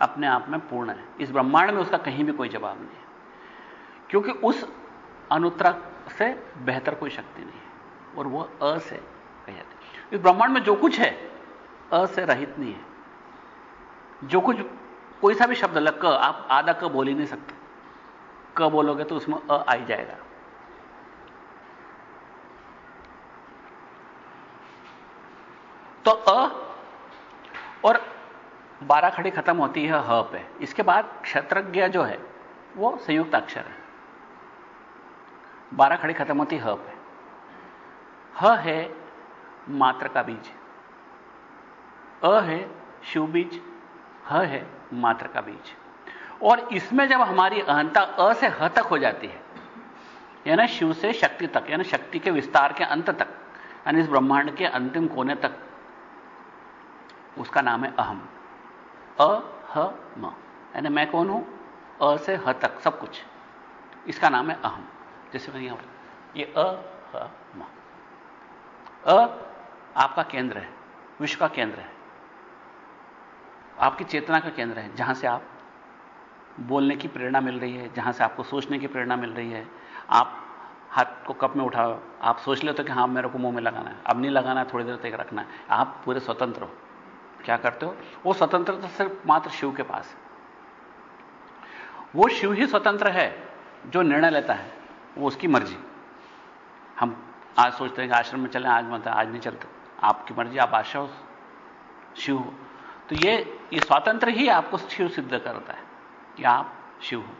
अपने आप में पूर्ण है। इस ब्रह्मांड में उसका कहीं भी कोई जवाब नहीं है। क्योंकि उस अनुत्तरा से बेहतर कोई शक्ति नहीं है। और वह अ से कही जाती इस ब्रह्मांड में जो कुछ है, अ से रहित नहीं है। जो कुछ, कोई सा भी शब्द लग क, आप आधा क बोल ही नहीं सकते। क बोलोगे तो उसमें अ आई जाएगा तो अ और बारह खड़ी खत्म होती है ह पे। इसके बाद क्षत्रज्ञ जो है, वो संयुक्त अक्षर है। बारह खड़ी खत्म होती ह पे। ह है मात्र का बीज। अ है शिव बीज। ह है मात्र का बीज। और इसमें जब हमारी अहंता अ से ह तक हो जाती है, यानी शिव से शक्ति तक, यानी शक्ति के विस्तार के अंत तक, यानी इस ब्रह्मांड के अंतिम कोने तक, उसका नाम है अहम। अ, ह, म। यानी मैं कौन हूँ? अ से ह तक, सब कुछ। इसका नाम है अहम। जैसे मैं यहाँ ये अ, ह, म। अ आपका केंद्र है, विश्व का केंद्र है। आपकी चेतना का केंद्र है, जहाँ से आप बोलने की प्रेरणा मिल रही है, जहाँ से आपको सोचने की प्रेरणा मिल रही है। आप हाथ को कप में उठाओ। आप सोच लेते हो कि हाँ मेरे को मुँह में लगाना है। अब नहीं लगाना है, थोड़ी देर तक रखना है। आप पूरे स्वतंत्र हो। क्या करते हो? वो स्वतंत्रता सिर्फ़ मात्र शिव के पास है। वो शिव ही स्वतंत्र है जो निर्णय लेता है वो उसकी मर्ज़ी। हम आज सोचते हैं कि आश्रम में चले आज मत आज नहीं चलते। आपकी मर्ज़ी आप आशा हो शिव हो। तो ये ये स्वातंत्र ही आपको शिव सिद्ध करता है कि आप शिव हो।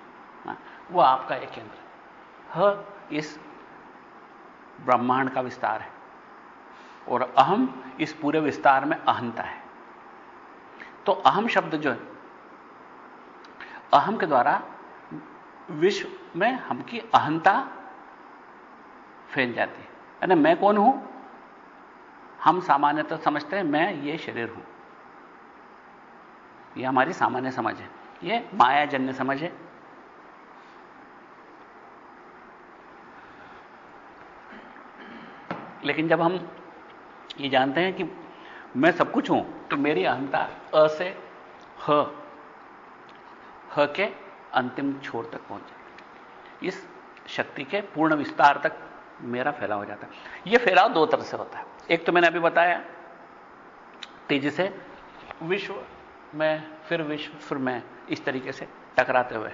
हाँ, वो आपका एक केंद्र ह इस ब्रह्मांड का विस्तार है। और अहम इस पूरे विस्तार में अहंता है। तो अहम शब्द जो है, अहम के द्वारा विश्व में हमकी अहंता फैल जाती है। यानी मैं कौन हूँ? हम सामान्यतः समझते हैं, मैं ये शरीर हूँ। यह हमारी सामान्य समझ है। ये मायाजन्य समझ है। लेकिन जब हम ये जानते हैं कि मैं सब कुछ हूँ तो मेरी अहंता अ से ह ह के अंतिम छोर तक पहुँच जाती इस शक्ति के पूर्ण विस्तार तक मेरा फैलाव हो जाता है। यह फैलाव दो तरह से होता है। एक तो मैंने अभी बताया, तेज़ी से विश्व में, फिर विश्व, फिर मैं, इस तरीके से टकराते हुए।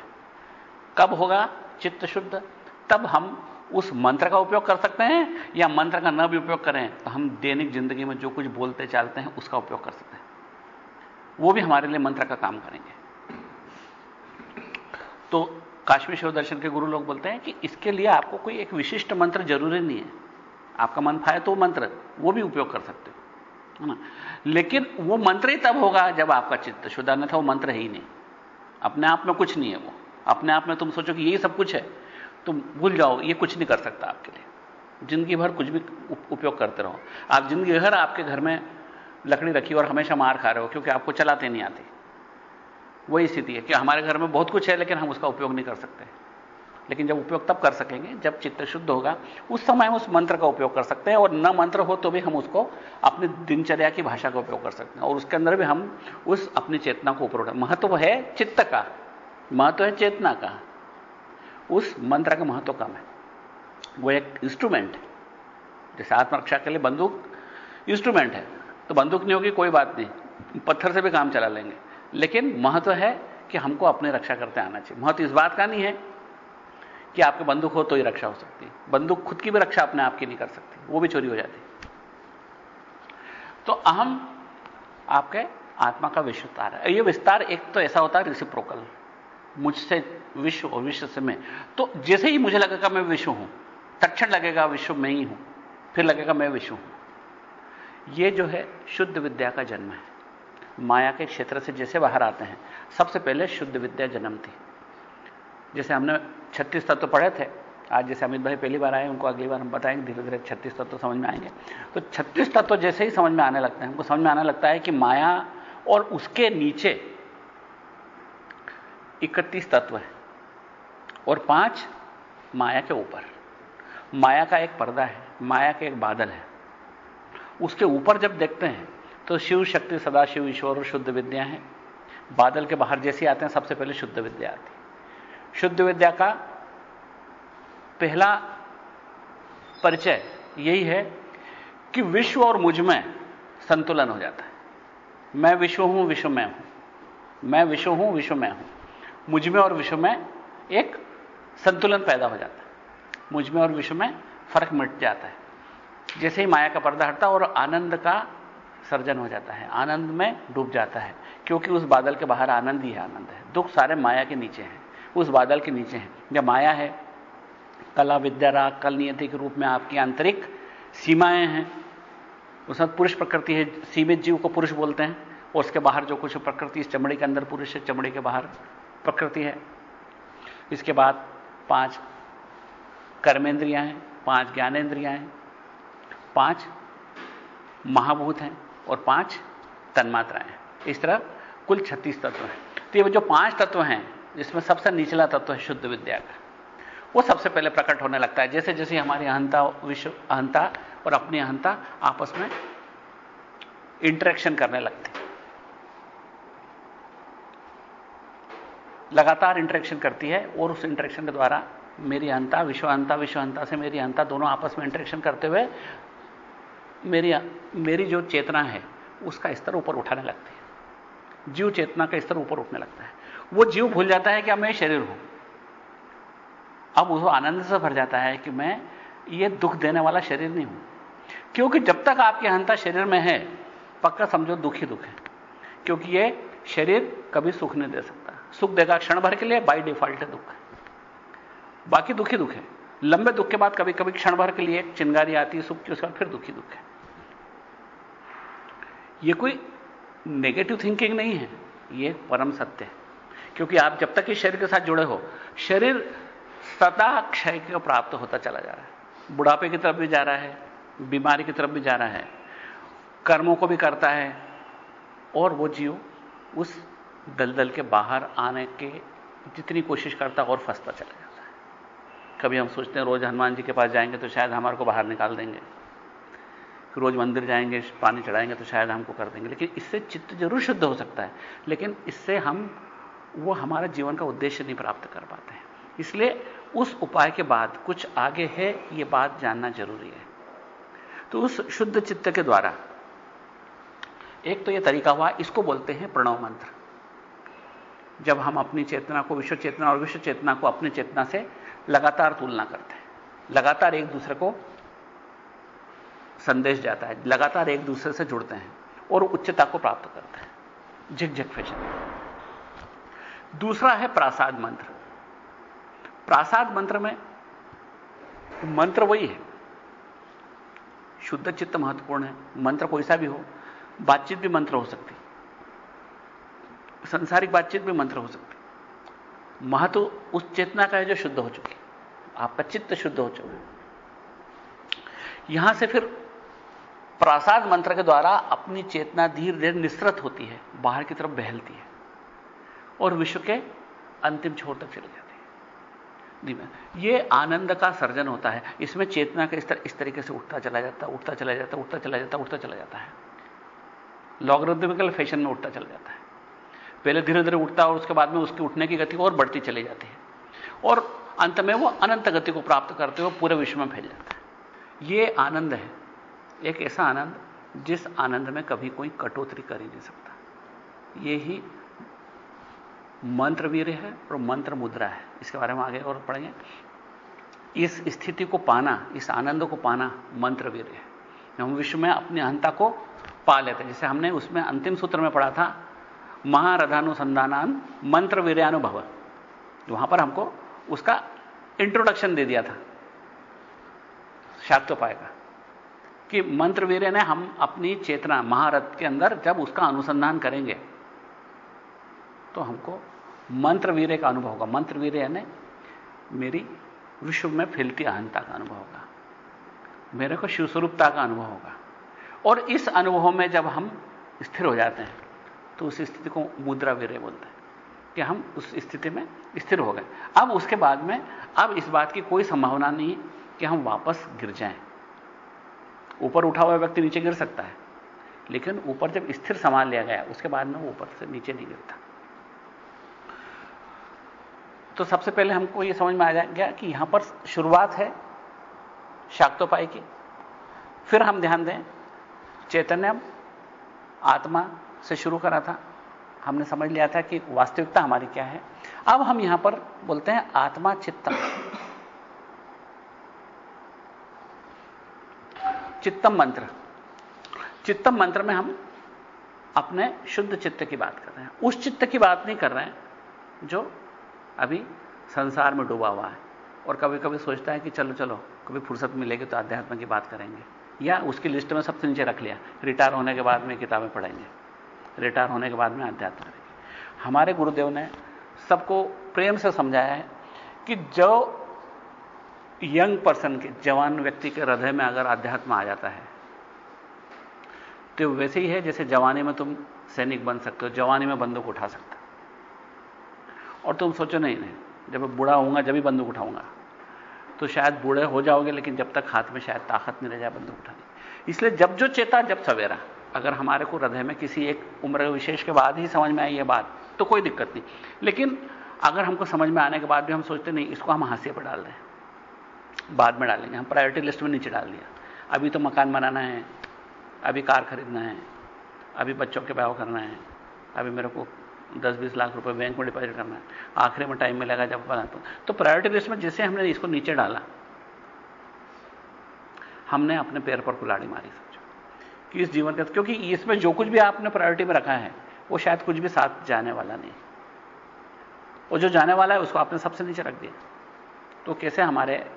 कब होगा? चित्त शुद्ध, तब हम उस मंत्र का उपयोग कर सकते हैं या मंत्र का न भी उपयोग करें तो हम दैनिक ज़िंदगी में जो कुछ बोलते चालते हैं, उसका उपयोग कर सकते हैं। वो भी हमारे लिए मंत्र का काम करेंगे। तो काश्मीर शिव दर्शन के गुरु लोग बोलते हैं कि इसके लिए आपको कोई एक विशिष्ट मंत्र ज़रूरी नहीं है। आपका मन फाए तो मंत्र, वो भी उपयोग कर सकते हो, है ना? लेकिन वो मंत्र ही तब होगा जब आपका चित्त शुद्ध अन्यथा वो मंत्र ही नहीं। अपने आप में कुछ नहीं है वो। अपने आप में तुम सोचो कि यही सब कुछ है। तुम भूल जाओ, ये कुछ नहीं कर सकता आपके लिए। ज़िंदगी भर कुछ भी उपयोग करते रहो। आप ज़िंदगी भर आपके घर में लकड़ी रखी और हमेशा मार खा रहे हो, क्योंकि आपको चलाते नहीं आती। वही स्थिति है कि हमारे घर में बहुत कुछ है, लेकिन हम उसका उपयोग नहीं कर सकते। लेकिन जब उपयोग तब कर सकेंगे, जब चित्त शुद्ध होगा। उस समय हम उस मंत्र का उपयोग कर सकते हैं, और न मंत्र हो तो भी हम उसको अपनी दिनचर्या की भाषा का उपयोग कर सकते हैं। और उसके अंदर भी हम उस अपनी चेतना को ऊपर महत्व है चित्त का। महत्व है चेतना का। उस मंत्र का महत्व कम है। वो एक इंस्ट्रूमेंट है। जैसे आत्मरक्षा के लिए बंदूक इंस्ट्रूमेंट है। तो बंदूक नहीं होगी, कोई बात नहीं। पत्थर से भी काम चला लेंगे। लेकिन महत्व है कि हमको अपने रक्षा करते आना चाहिए। महत्व इस बात का नहीं है कि आपके बंदूक हो तो ही रक्षा हो सकती है। बंदूक खुद की भी रक्षा अपने आप की नहीं कर सकती। वो भी चोरी हो जाती तो अहम आपके आत्मा का विस्तार है। ये विस्तार एक तो ऐसा होता है रिसिप्रोकल मुझसे विश्व और विश्व से मैं। तो जैसे ही मुझे लगेगा मैं विश्व हूँ तक्षण लगेगा विश्व में ही हूँ, फिर लगेगा मैं विश्व हूँ। यह जो है शुद्ध विद्या का जन्म है। माया के क्षेत्र से जैसे बाहर आते हैं, सबसे पहले शुद्ध विद्या जन्म थी। जैसे हमने छत्तीस तत्व पढ़े थे, आज जैसे अमित भाई पहली बार आए, उनको अगली बार हम बताएँगे धीरे धीरे छत्तीस तत्व समझ में आएँगे। तो छत्तीस तत्व जैसे ही समझ में आने लगते हैं, हमको समझ में आने लगता है कि माया और उसके नीचे इकतीस तत्व है और पाँच माया के ऊपर। माया का एक पर्दा है, माया के एक बादल है। उसके ऊपर जब देखते हैं तो शिव शक्ति, सदाशिव, ईश्वर और शुद्ध विद्या है। बादल के बाहर जैसे आते हैं, सबसे पहले शुद्ध विद्या आती है। शुद्ध विद्या का पहला परिचय यही है कि विश्व और मुझमें संतुलन हो जाता है। मैं विश्व हूँ, विश्व में हूँ। मैं विश्व हूँ, विश्व में हूँ। मुझमें और विश्व में एक संतुलन पैदा हो जाता है। मुझमें और विश्व में फ़र्क मिट जाता है। जैसे ही माया का पर्दा हटता और आनंद का सर्जन हो जाता है। आनंद में डूब जाता है, क्योंकि उस बादल के बाहर आनंद ही आनंद है। दुख सारे माया के नीचे हैं। उस बादल के नीचे हैं। जब माया है, कला, विद्या, राग, कल नियति के रूप में आपकी आंतरिक सीमाएँ हैं। उसमें पुरुष प्रकृति है, सीमित जीव को पुरुष बोलते हैं। और उसके बाहर जो कुछ प्रकृति इस चमड़ी के अंदर पुरुष है, चमड़ी के बाहर प्रकृति है। इसके बाद पाँच कर्मेंद्रियाँ हैं, पाँच ज्ञानेन्द्रियाँ हैं, पाँच महाभूत हैं और पाँच तन्मात्राएँ हैं। इस तरह कुल छत्तीस तत्व हैं। तो ये जो पाँच तत्व हैं, जिसमें सबसे निचला तत्व है शुद्ध विद्या का। वो सबसे पहले प्रकट होने लगता है। जैसे जैसे हमारी अहंता, विश्व अहंता और अपनी अहंता आपस में इंटरेक्शन करने लगते लगातार इंटरेक्शन करती है और उस इंटरेक्शन के द्वारा मेरी अंता, विश्व अहंता विश्व अहंता से मेरी अंता दोनों आपस में इंटरेक्शन करते हुए मेरी मेरी जो चेतना है, उसका स्तर ऊपर उठाने लगती है। जीव चेतना का स्तर ऊपर उठने लगता है। वो जीव भूल जाता है कि अब मैं शरीर हूँ। अब वो आनंद से भर जाता है कि मैं ये दुख देने वाला शरीर नहीं हूँ। क्योंकि जब तक आपकी अहंता शरीर में है, पक्का समझो दुख ही दुख है। क्योंकि ये शरीर कभी सुख नहीं दे सकता। सुख देगा, क्षण भर के लिए बाई डिफ़ॉल्ट है दुख। बाकी दुखी दुख है। लंबे दुख के बाद कभी कभी क्षण भर के लिए एक चिंगारी आती है सुख की, उसके फिर दुखी दुख है। ये कोई नेगेटिव थिंकिंग नहीं है। ये परम सत्य है। क्योंकि आप जब तक इस शरीर के साथ जुड़े हो, शरीर सदा क्षय को प्राप्त होता चला जा रहा है। बुढ़ापे की तरफ़ भी जा रहा है, बीमारी की तरफ़ भी जा रहा है, कर्मों को भी करता है, और वो जीव उस दलदल के बाहर आने के जितनी कोशिश करता और फंसता चला जाता है। कभी हम सोचते हैं, रोज हनुमान जी के पास जाएँगे तो शायद हमारे को बाहर निकाल देंगे। रोज मंदिर जाएँगे, पानी चढ़ाएँगे तो शायद हमको कर देंगे। लेकिन इससे चित्त ज़रूर शुद्ध हो सकता है। लेकिन इससे हम, वो हमारा जीवन का उद्देश्य नहीं प्राप्त कर पाते हैं। इसलिए उस उपाय के बाद कुछ आगे है, ये बात जानना ज़रूरी है। तो उस शुद्ध चित्त के द्वारा, एक तो यह तरीका हुआ, इसको बोलते हैं प्रणव मंत्र। जब हम अपनी चेतना को, विश्व चेतना और विश्व चेतना को अपनी चेतना से लगातार तुलना करते हैं। लगातार एक दूसरे को संदेश जाता है, लगातार एक दूसरे से जुड़ते हैं और उच्चता को प्राप्त करते हैं। झिक झिक फ़ैशन दूसरा है प्रासाद मंत्र। प्रासाद मंत्र में मंत्र वही है। शुद्ध चित्त महत्वपूर्ण है। मंत्र कोई सा भी हो, बातचीत भी मंत्र हो सकती संसारिक बातचीत भी मंत्र हो सकती महत्व उस चेतना का है जो शुद्ध हो चुकी आपका चित्त शुद्ध हो चुका यहाँ से फिर प्रासाद मंत्र के द्वारा अपनी चेतना धीरे धीरे निस्तृत होती है, बाहर की तरफ़ बहलती है और विश्व के अंतिम छोर तक चले जाती है। धीमे ये आनंद का सर्जन होता है। इसमें चेतना का स्तर इस तरीके से उठता चला जाता, उठता चला जाता, उठता चला जाता, उठता चला जाता है। लॉगरिदमिकल फ़ैशन में उठता चला जाता है। पहले धीरे धीरे उठता है और उसके बाद में उसकी उठने की गति और बढ़ती चली जाती है। और अंत में वो अनंत गति को प्राप्त करते हुए पूरे विश्व में फैल जाता है। ये आनंद है, एक ऐसा आनंद जिस आनंद में कभी कोई कटौतरी कर ही नहीं सकता। ये ही मंत्र वीर है और मंत्र मुद्रा है। इसके बारे में आगे और पढ़ेंगे। इस स्थिति को पाना, इस आनंद को पाना मंत्र वीर है। हम विश्व में अपनी अहंता को पा लेते हैं। जैसे हमने उसमें अंतिम सूत्र में पढ़ा था महारथानुसंधानान मंत्र वीर्यानुभव वहाँ पर हमको उसका इंट्रोडक्शन दे दिया था। शाक्तोपाय का। कि मंत्र वीर्य ने हम अपनी चेतना महारथ के अंदर जब उसका अनुसंधान करेंगे तो हमको मंत्र वीर्य का अनुभव होगा। मंत्र वीर्य यानी मेरी विश्व में फैलती अहंता का अनुभव होगा। मेरे को शिवस्वरूपता का अनुभव होगा। और इस अनुभव में जब हम स्थिर हो जाते हैं तो उस स्थिति को मुद्रा वीर्य बोलते हैं कि हम उस स्थिति में स्थिर हो गए। अब उसके बाद में, अब इस बात की कोई संभावना नहीं है कि हम वापस गिर जाएँ। ऊपर उठा हुआ व्यक्ति नीचे गिर सकता है, लेकिन ऊपर जब स्थिर संभाल लिया गया, उसके बाद में वो ऊपर से नीचे नहीं गिरता। तो सबसे पहले हमको यह समझ में आ गया कि यहाँ पर शुरुआत है शाक्तोपाई की। फिर हम ध्यान दें चैतन्य आत्मा से शुरू करा था। हमने समझ लिया था कि वास्तविकता हमारी क्या है। अब हम यहाँ पर बोलते हैं आत्मा चित्तम। चित्तम मंत्र। चित्तम मंत्र में हम अपने शुद्ध चित्त की बात कर रहे हैं। उस चित्त की बात नहीं कर रहे हैं जो अभी संसार में डूबा हुआ है। और कभी कभी सोचता है कि चलो चलो, कभी फुर्सत मिलेगी तो आध्यात्म की बात करेंगे। या उसकी लिस्ट में सबसे नीचे रख लिया। रिटायर होने के बाद में किताबें पढ़ेंगे रिटायर होने के बाद में अध्यात्म करेंगे हमारे गुरुदेव ने सबको प्रेम से समझाया है कि जो यंग पर्सन के, जवान व्यक्ति के हृदय में अगर अध्यात्म आ जाता है तो वैसे ही है जैसे जवानी में तुम सैनिक बन सकते हो, जवानी में बंदूक उठा सकते और तुम सोचो नहीं नहीं, जब बूढ़ा होऊँगा, जब भी बंदूक उठाऊँगा तो शायद बूढ़े हो जाओगे, लेकिन जब तक हाथ में शायद ताकत नहीं रह जाए बंदूक उठाने इसलिए जब जो चेता जब सवेरा। अगर हमारे को हृदय में किसी एक उम्र विशेष के बाद ही समझ में आई ये बात तो कोई दिक्कत नहीं। लेकिन अगर हमको समझ में आने के बाद भी हम सोचते, नहीं, इसको हम हाशिए पर डाल दें बाद में डालेंगे। हम प्रायोरिटी लिस्ट में नीचे डाल दिया। अभी तो मकान बनाना है, अभी कार खरीदना है, अभी बच्चों के ब्याह करना है, अभी मेरे को दस बीस लाख रुपए बैंक में डिपॉजिट करना है। आखिरी में टाइम मिलेगा जब बनाता तो प्रायोरिटी लिस्ट में जैसे हमने इसको नीचे डाला, हमने अपने पैर पर कुलाड़ी मारी कि इस जीवन का क्योंकि इसमें जो कुछ भी आपने प्रायोरिटी में रखा है, वो शायद कुछ भी साथ जाने वाला नहीं और जो जाने वाला है, उसको आपने सबसे नीचे रख दिया। तो कैसे हमारे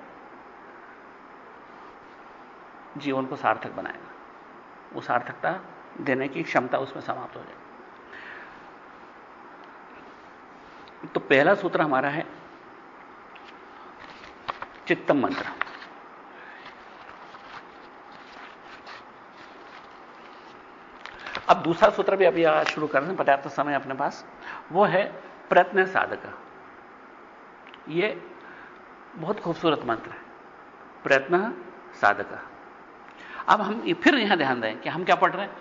जीवन को सार्थक बनाएगा? वो सार्थकता देने की क्षमता उसमें समाप्त हो जाएगी। तो पहला सूत्र हमारा है चित्तम मंत्र। अब दूसरा सूत्र भी अभी शुरू कर रहे हैं, पर्याप्त समय अपने पास। वो है प्रयत्न साधक। ये बहुत खूबसूरत मंत्र है। प्रयत्न साधक। अब हम फिर यहाँ ध्यान दें कि हम क्या पढ़ रहे हैं?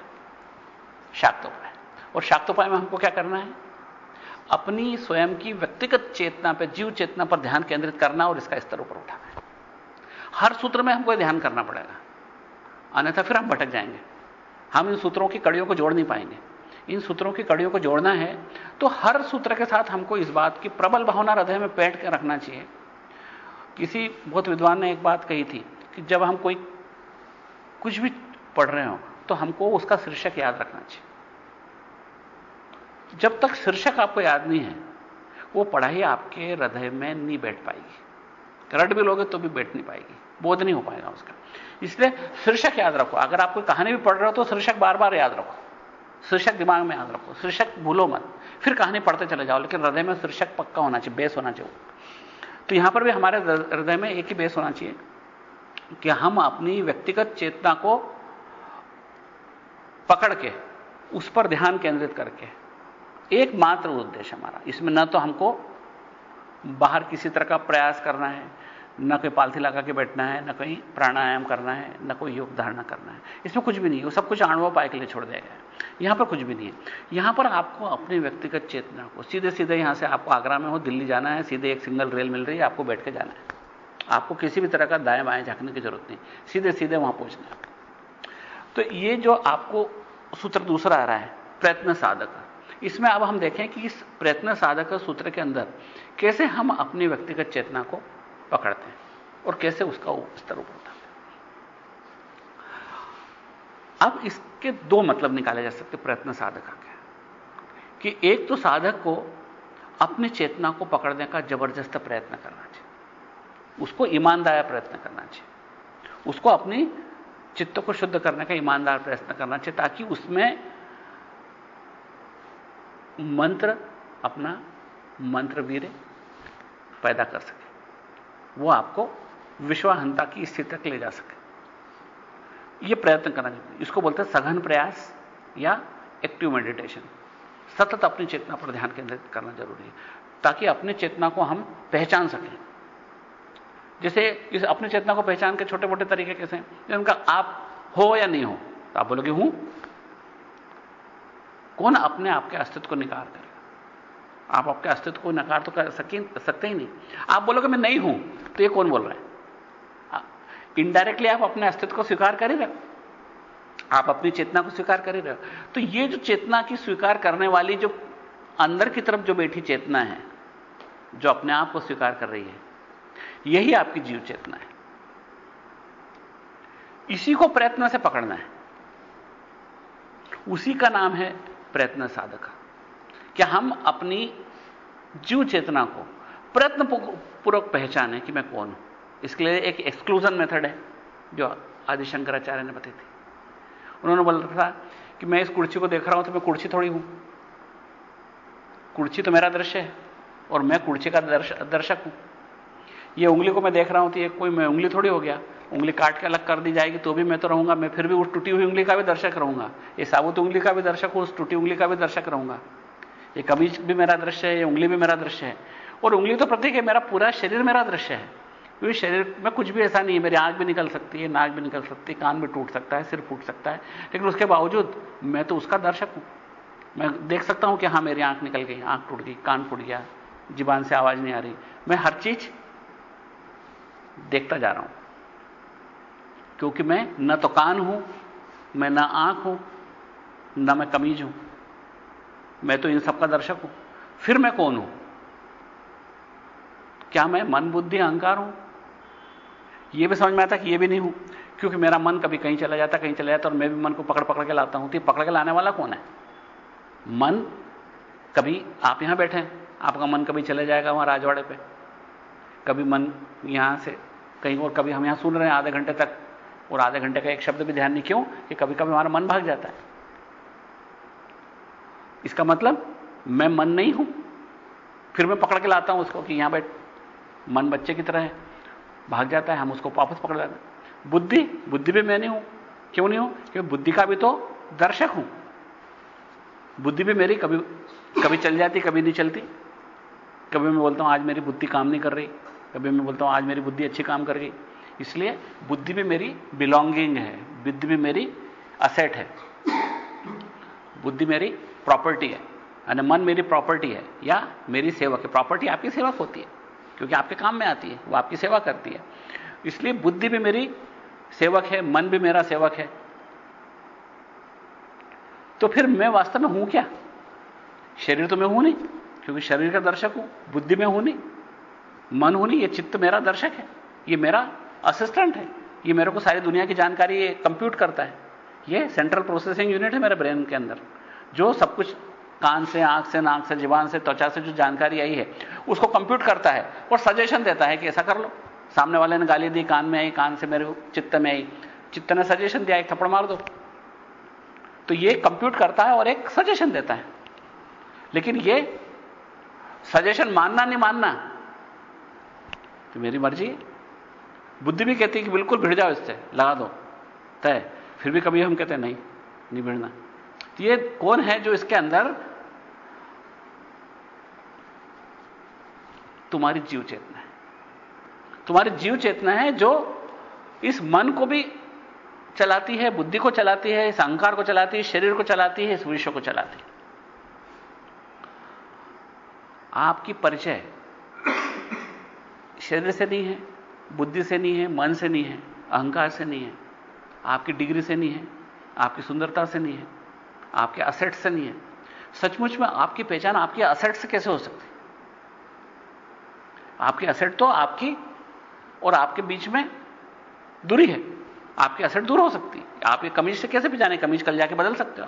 शाक्तोपाय। और शाक्तोपाय में हमको क्या करना है? अपनी स्वयं की व्यक्तिगत चेतना पर जीव चेतना पर ध्यान केंद्रित करना और इसका स्तर ऊपर उठाना है। हर सूत्र में हमको ध्यान करना पड़ेगा। अन्यथा फिर हम भटक जाएँगे। हम इन सूत्रों की कड़ियों को जोड़ नहीं पाएँगे। इन सूत्रों की कड़ियों को जोड़ना है तो हर सूत्र के साथ हमको इस बात की प्रबल भावना हृदय में बैठ कर रखना चाहिए। किसी बहुत विद्वान ने एक बात कही थी कि जब हम कोई कुछ भी पढ़ रहे हो तो हमको उसका शीर्षक याद रखना चाहिए। जब तक शीर्षक आपको याद नहीं है, वो पढ़ाई आपके हृदय में नहीं बैठ पाएगी। रट भी लोगे तो भी बैठ नहीं पाएगी। बोध नहीं हो पाएगा उसका। इसलिए शीर्षक याद रखो। अगर आप कोई कहानी भी पढ़ रहे हो तो शीर्षक बार बार याद रखो। शीर्षक दिमाग में याद रखो। शीर्षक भूलो मत। फिर कहानी पढ़ते चले जाओ, लेकिन हृदय में शीर्षक पक्का होना चाहिए, बेस होना चाहिए। तो यहाँ पर भी हमारे हृदय में एक ही बेस होना चाहिए कि हम अपनी व्यक्तिगत चेतना को पकड़ के, उस पर ध्यान केंद्रित करके एकमात्र उद्देश्य हमारा। इसमें न तो हमको बाहर किसी तरह का प्रयास करना है न कोई पालथी लगा के बैठना है, न कहीं प्राणायाम करना है, न कोई योग धारणा करना है। इसमें कुछ भी नहीं है। वो सब कुछ आणुओं पाए के लिए छोड़ दिया गया है। यहाँ पर कुछ भी नहीं है। यहाँ पर आपको अपने व्यक्तिगत चेतना को सीधे सीधे यहाँ से आपको आगरा में हो, दिल्ली जाना है, सीधे एक सिंगल रेल मिल रही है, आपको बैठ के जाना है। आपको किसी भी तरह का दाएँ बाएँ झांकने की ज़रूरत नहीं। सीधे सीधे वहाँ पहुँचना है। तो ये जो आपको सूत्र दूसरा आ रहा है, प्रयत्न साधक। इसमें अब हम देखें कि इस प्रयत्न साधक सूत्र के अंदर कैसे हम अपनी व्यक्तिगत चेतना को पकड़ते हैं। और कैसे उसका स्तर ऊपर उठाते हैं। अब इसके दो मतलब निकाले जा सकते प्रयत्न साधक का कि एक तो साधक को अपनी चेतना को पकड़ने का ज़बरदस्त प्रयत्न करना चाहिए। उसको ईमानदार प्रयत्न करना चाहिए। उसको अपनी चित्त को शुद्ध करने का ईमानदार प्रयत्न करना चाहिए, ताकि उसमें मंत्र, अपना मंत्र वीर पैदा कर सके। वो आपको विश्वाहंता की स्थिति तक ले जा सके। ये प्रयत्न करना चाहिए। इसको बोलते हैं सघन प्रयास या एक्टिव मेडिटेशन सतत अपनी चेतना पर ध्यान केंद्रित करना ज़रूरी है, ताकि अपनी चेतना को हम पहचान सकें। जैसे इस अपनी चेतना को पहचान के छोटे मोटे तरीके कैसे हैं? उनका आप हो या नहीं हो तो आप बोलोगे, हूँ? कौन अपने आपके अस्तित्व को निकार करेगा आप आपके अस्तित्व को नकार तो कर सके, सकते ही नहीं। आप बोलोगे, मैं नहीं हूँ। तो ये कौन बोल रहा है? इनडायरेक्टली आप अपने अस्तित्व को स्वीकार कर ही रहे आप अपनी चेतना को स्वीकार कर ही रहे तो ये जो चेतना की स्वीकार करने वाली जो अंदर की तरफ़ जो बैठी चेतना है, जो अपने आप को स्वीकार कर रही है, यही आपकी जीव चेतना है। इसी को प्रयत्न से पकड़ना है। उसी का नाम है प्रयत्न साधक। क्या हम अपनी जीव चेतना को प्रयत्न पूर्वक पहचाने कि मैं कौन हूँ। इसके लिए एक एक्सक्लूजन मेथड है जो आदि शंकराचार्य ने बताई थी। उन्होंने बोला था कि मैं इस कुर्सी को देख रहा हूँ तो मैं कुर्सी थोड़ी हूँ। कुर्सी तो मेरा दृश्य है और मैं कुर्सी का दर्श, दर्शक हूँ। ये उंगली को मैं देख रहा हूँ तो ये कोई मैं उंगली थोड़ी हो गया। उंगली काट के अलग कर दी जाएगी तो भी मैं तो रहूँगा मैं फिर भी उस टूटी हुई उंगली का भी दर्शक रहूँगा। ये साबुत उंगली का भी दर्शक हूँ उस टूटी उंगली का भी दर्शक रहूँगा। ये कमीज भी मेरा दृश्य है, ये उंगली भी मेरा दृश्य है। और उंगली तो प्रतीक है, मेरा पूरा शरीर मेरा दृश्य है। क्योंकि शरीर में कुछ भी ऐसा नहीं है, मेरी आँख भी निकल सकती है, नाक भी निकल सकती है, कान भी टूट सकता है, सिर फूट सकता है। लेकिन उसके बावजूद मैं तो उसका दर्शक हूँ। मैं देख सकता हूँ कि हाँ, मेरी आँख निकल गई, आँख टूट गई, कान फूट गया जीबान से आवाज़ नहीं आ रही। मैं हर चीज़ देखता जा रहा हूँ। क्योंकि मैं न तो कान हूँ, मैं ना आँख हूँ, ना मैं कमीज हूँ। मैं तो इन सबका दर्शक हूँ। फिर मैं कौन हूँ? क्या मैं मन, बुद्धि, अहंकार हूँ? यह भी समझ में आता कि यह भी नहीं हूँ, क्योंकि मेरा मन कभी कहीं चला जाता, कहीं चला जाता, और मैं भी मन को पकड़ पकड़ के लाता हूँ। तो पकड़ के लाने वाला कौन है? मन, कभी आप यहाँ बैठे हैं, आपका मन कभी चले जाएगा वहाँ राजवाड़े पे। कभी मन यहाँ से कहीं और, कभी हम यहाँ सुन रहे हैं आधे घंटे तक, और आधे घंटे का एक शब्द भी ध्यान नहीं, क्यों? कि कभी कभी हमारा मन भाग जाता है। इसका मतलब मैं मन नहीं हूँ। फिर मैं पकड़ के लाता हूँ उसको कि यहाँ बैठ। मन बच्चे की तरह है। भाग जाता है, हम उसको वापस पकड़ लेते हैं। बुद्धि बुद्धि भी मैं नहीं हूँ। क्यों नहीं हूँ? क्योंकि बुद्धि का भी तो दर्शक हूँ। बुद्धि भी मेरी कभी कभी चल जाती, कभी नहीं चलती। कभी मैं बोलता हूँ, आज मेरी बुद्धि काम नहीं कर रही। कभी मैं बोलता हूँ, आज मेरी बुद्धि अच्छी काम कर गई इसलिए बुद्धि भी मेरी बिलोंगिंग है। बुद्धि भी मेरी असेट है। बुद्धि मेरी प्रॉपर्टी है। यानी मन मेरी प्रॉपर्टी है, या मेरी सेवक है प्रॉपर्टी आपकी सेवक होती है, क्योंकि आपके काम में आती है, वो आपकी सेवा करती है। इसलिए बुद्धि भी मेरी सेवक है, मन भी मेरा सेवक है। तो फिर मैं वास्तव में हूँ क्या? शरीर तो मैं हूँ नहीं, क्योंकि शरीर का दर्शक हूँ, बुद्धि में हूँ नहीं, मन हूँ नहीं, ये चित्त मेरा दर्शक है, ये मेरा असिस्टेंट है, ये मेरे को सारी दुनिया की जानकारी कंप्यूट करता है। ये सेंट्रल प्रोसेसिंग यूनिट है मेरे ब्रेन के अंदर। जो सब कुछ कान से, आँख से, नाक से जीवान से, त्वचा से जो जानकारी आई है, उसको कंप्यूट करता है और सजेशन देता है कि ऐसा कर लो। सामने वाले ने गाली दी, कान में आई, कान से मेरे चित्त में आई। चित्त ने सजेशन दिया, एक थप्पड़ मार दो। तो ये कंप्यूट करता है और एक सजेशन देता है। लेकिन ये सजेशन मानना नहीं मानना। तो मेरी मर्ज़ी बुद्धि भी कहती है कि बिल्कुल भिड़ जाओ इससे, लगा दो। तय। फिर भी कभी हम कहते हैं, नहीं नहीं भिड़ना। तो ये कौन है जो इसके अंदर तुम्हारी जीव चेतना है? तुम्हारी जीव चेतना है जो इस मन को भी चलाती है, बुद्धि को चलाती है, इस अहंकार को चलाती है, शरीर को चलाती है, इस विश्व को चलाती है। आपकी परिचय शरीर से नहीं है, बुद्धि से नहीं है, मन से नहीं है, अहंकार से नहीं है, आपकी डिग्री से नहीं है, आपकी सुंदरता से नहीं है। आपके असेट से नहीं है। सचमुच में आपकी पहचान आपकी असेट से कैसे हो सकती आपकी असेट तो आपकी और आपके बीच में दूरी है। आपकी असेट दूर हो सकती है। आप ये कमीज से कैसे पहचाने? कमीज कल जाके बदल सकते हो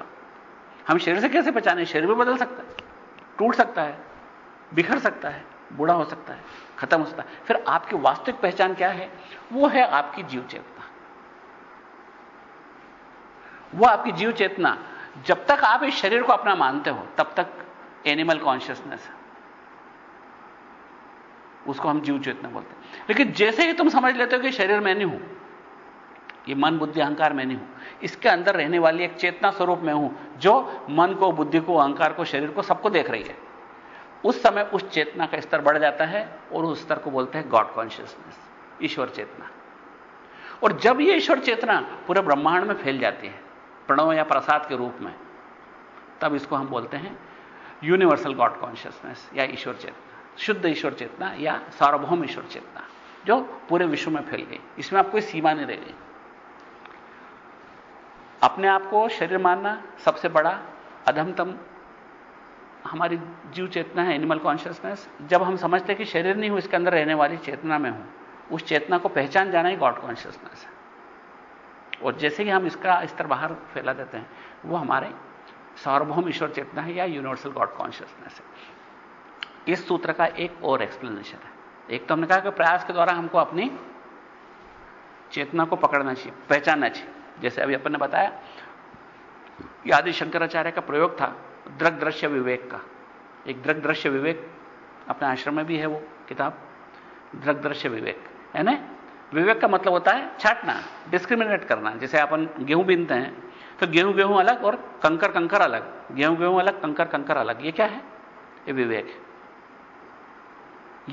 हम शरीर से कैसे पहचाने? शरीर भी बदल सकता है। टूट सकता है, बिखर सकता है, बूढ़ा हो सकता है, खत्म हो सकता है। फिर आपकी वास्तविक पहचान क्या है? वो है आपकी जीव चेतना। वो आपकी जीव चेतना जब तक आप इस शरीर को अपना मानते हो, तब तक एनिमल कॉन्शियसनेस है। उसको हम जीव चेतना बोलते हैं। लेकिन जैसे ही तुम समझ लेते हो कि शरीर मैं नहीं हूँ, ये मन, बुद्धि, अहंकार मैं नहीं हूँ, इसके अंदर रहने वाली एक चेतना स्वरूप में हूँ, जो मन को, बुद्धि को, अहंकार को, शरीर को सबको देख रही है। उस समय उस चेतना का स्तर बढ़ जाता है और उस स्तर को बोलते हैं गॉड कॉन्शियसनेस ईश्वर चेतना। और जब यह ईश्वर चेतना पूरे ब्रह्मांड में फैल जाती है प्रणव या प्रसाद के रूप में, तब इसको हम बोलते हैं यूनिवर्सल गॉड कॉन्शियसनेस या ईश्वर चेतना, शुद्ध ईश्वर चेतना या सार्वभौम ईश्वर चेतना, जो पूरे विश्व में फैल गई। इसमें आप कोई सीमा नहीं रह गई अपने आप को शरीर मानना सबसे बड़ा अधमतम हमारी जीव चेतना है एनिमल कॉन्शियसनेस जब हम समझते कि शरीर नहीं हूँ, इसके अंदर रहने वाली चेतना में हूँ, उस चेतना को पहचान जाना ही गॉड कॉन्शियसनेस है। और जैसे ही हम इसका स्तर बाहर फैला देते हैं, वो हमारे सार्वभौम ईश्वर चेतना है या यूनिवर्सल गॉड कॉन्शियसनेस है। इस सूत्र का एक और एक्सप्लेनेशन है। एक तो हमने कहा कि प्रयास के द्वारा हमको अपनी चेतना को पकड़ना चाहिए, पहचानना चाहिए। जैसे अभी अपन ने बताया आदि शंकराचार्य का प्रयोग था दृग दृश्य विवेक का। एक दृग दृश्य विवेक अपने आश्रम में भी है वो किताब, दृग दृश्य विवेक, है ना? विवेक का मतलब होता है छाटना डिस्क्रिमिनेट करना। जैसे अपन गेहूँ बीनते हैं तो गेहूँ गेहूँ अलग और कंकर कंकर अलग। गेहूँ गेहूँ अलग, कंकर कंकर अलग। ये क्या है? ये विवेक। है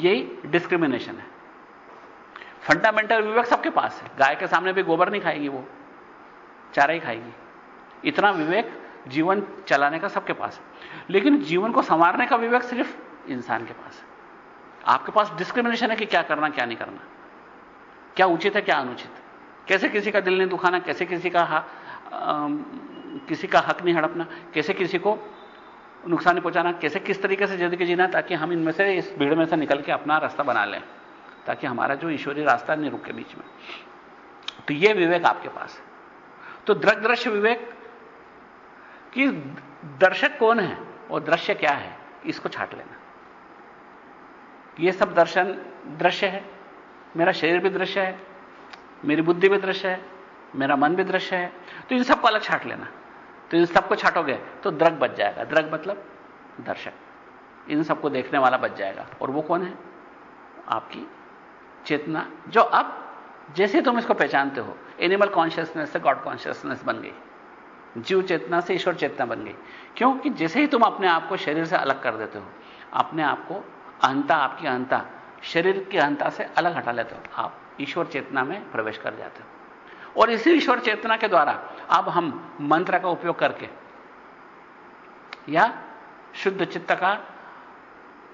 यही डिस्क्रिमिनेशन है। फंडामेंटल विवेक सबके पास है। गाय के सामने भी गोबर नहीं खाएगी वो। चारा ही खाएगी। इतना विवेक जीवन चलाने का सबके पास है। लेकिन जीवन को संवारने का विवेक सिर्फ़ इंसान के पास है। आपके पास डिस्क्रिमिनेशन है कि क्या करना, क्या नहीं करना। क्या उचित है क्या अनुचित? कैसे किसी का दिल नहीं दुखाना कैसे किसी का हा, आ, किसी का हक नहीं हड़पना कैसे किसी को नुकसान नहीं पहुंचाना कैसे किस तरीके से ज़िंदगी जीना ताकि हम इनमें से इस भीड़ में से निकल के अपना रास्ता बना लें ताकि हमारा जो ईश्वरीय रास्ता नहीं रुके बीच में। तो यह विवेक आपके पास है। तो दृग दृश्य विवेक कि दर्शक कौन है और दृश्य क्या है इसको छाट लेना। यह सब दर्शन दृश्य है। मेरा शरीर भी दृश्य है, मेरी बुद्धि भी दृश्य है, मेरा मन भी दृश्य है। तो इन सबको अलग छाट लेना। तो इन सबको छाटोगे तो द्रग बच जाएगा। द्रग मतलब दर्शक। इन सबको देखने वाला बच जाएगा। और वो कौन है? आपकी चेतना, जो अब जैसे तुम इसको पहचानते हो एनिमल कॉन्शियसनेस से गॉड कॉन्शियसनेस बन गई। जीव चेतना से ईश्वर चेतना बन गई। क्योंकि जैसे ही तुम अपने आप को शरीर से अलग कर देते हो, अपने आप को अहंता आपकी अहंता शरीर की अहंता से अलग हटा लेते हो। आप ईश्वर चेतना में प्रवेश कर जाते हो। और इसी ईश्वर चेतना के द्वारा अब हम मंत्र का उपयोग करके या शुद्ध चित्त का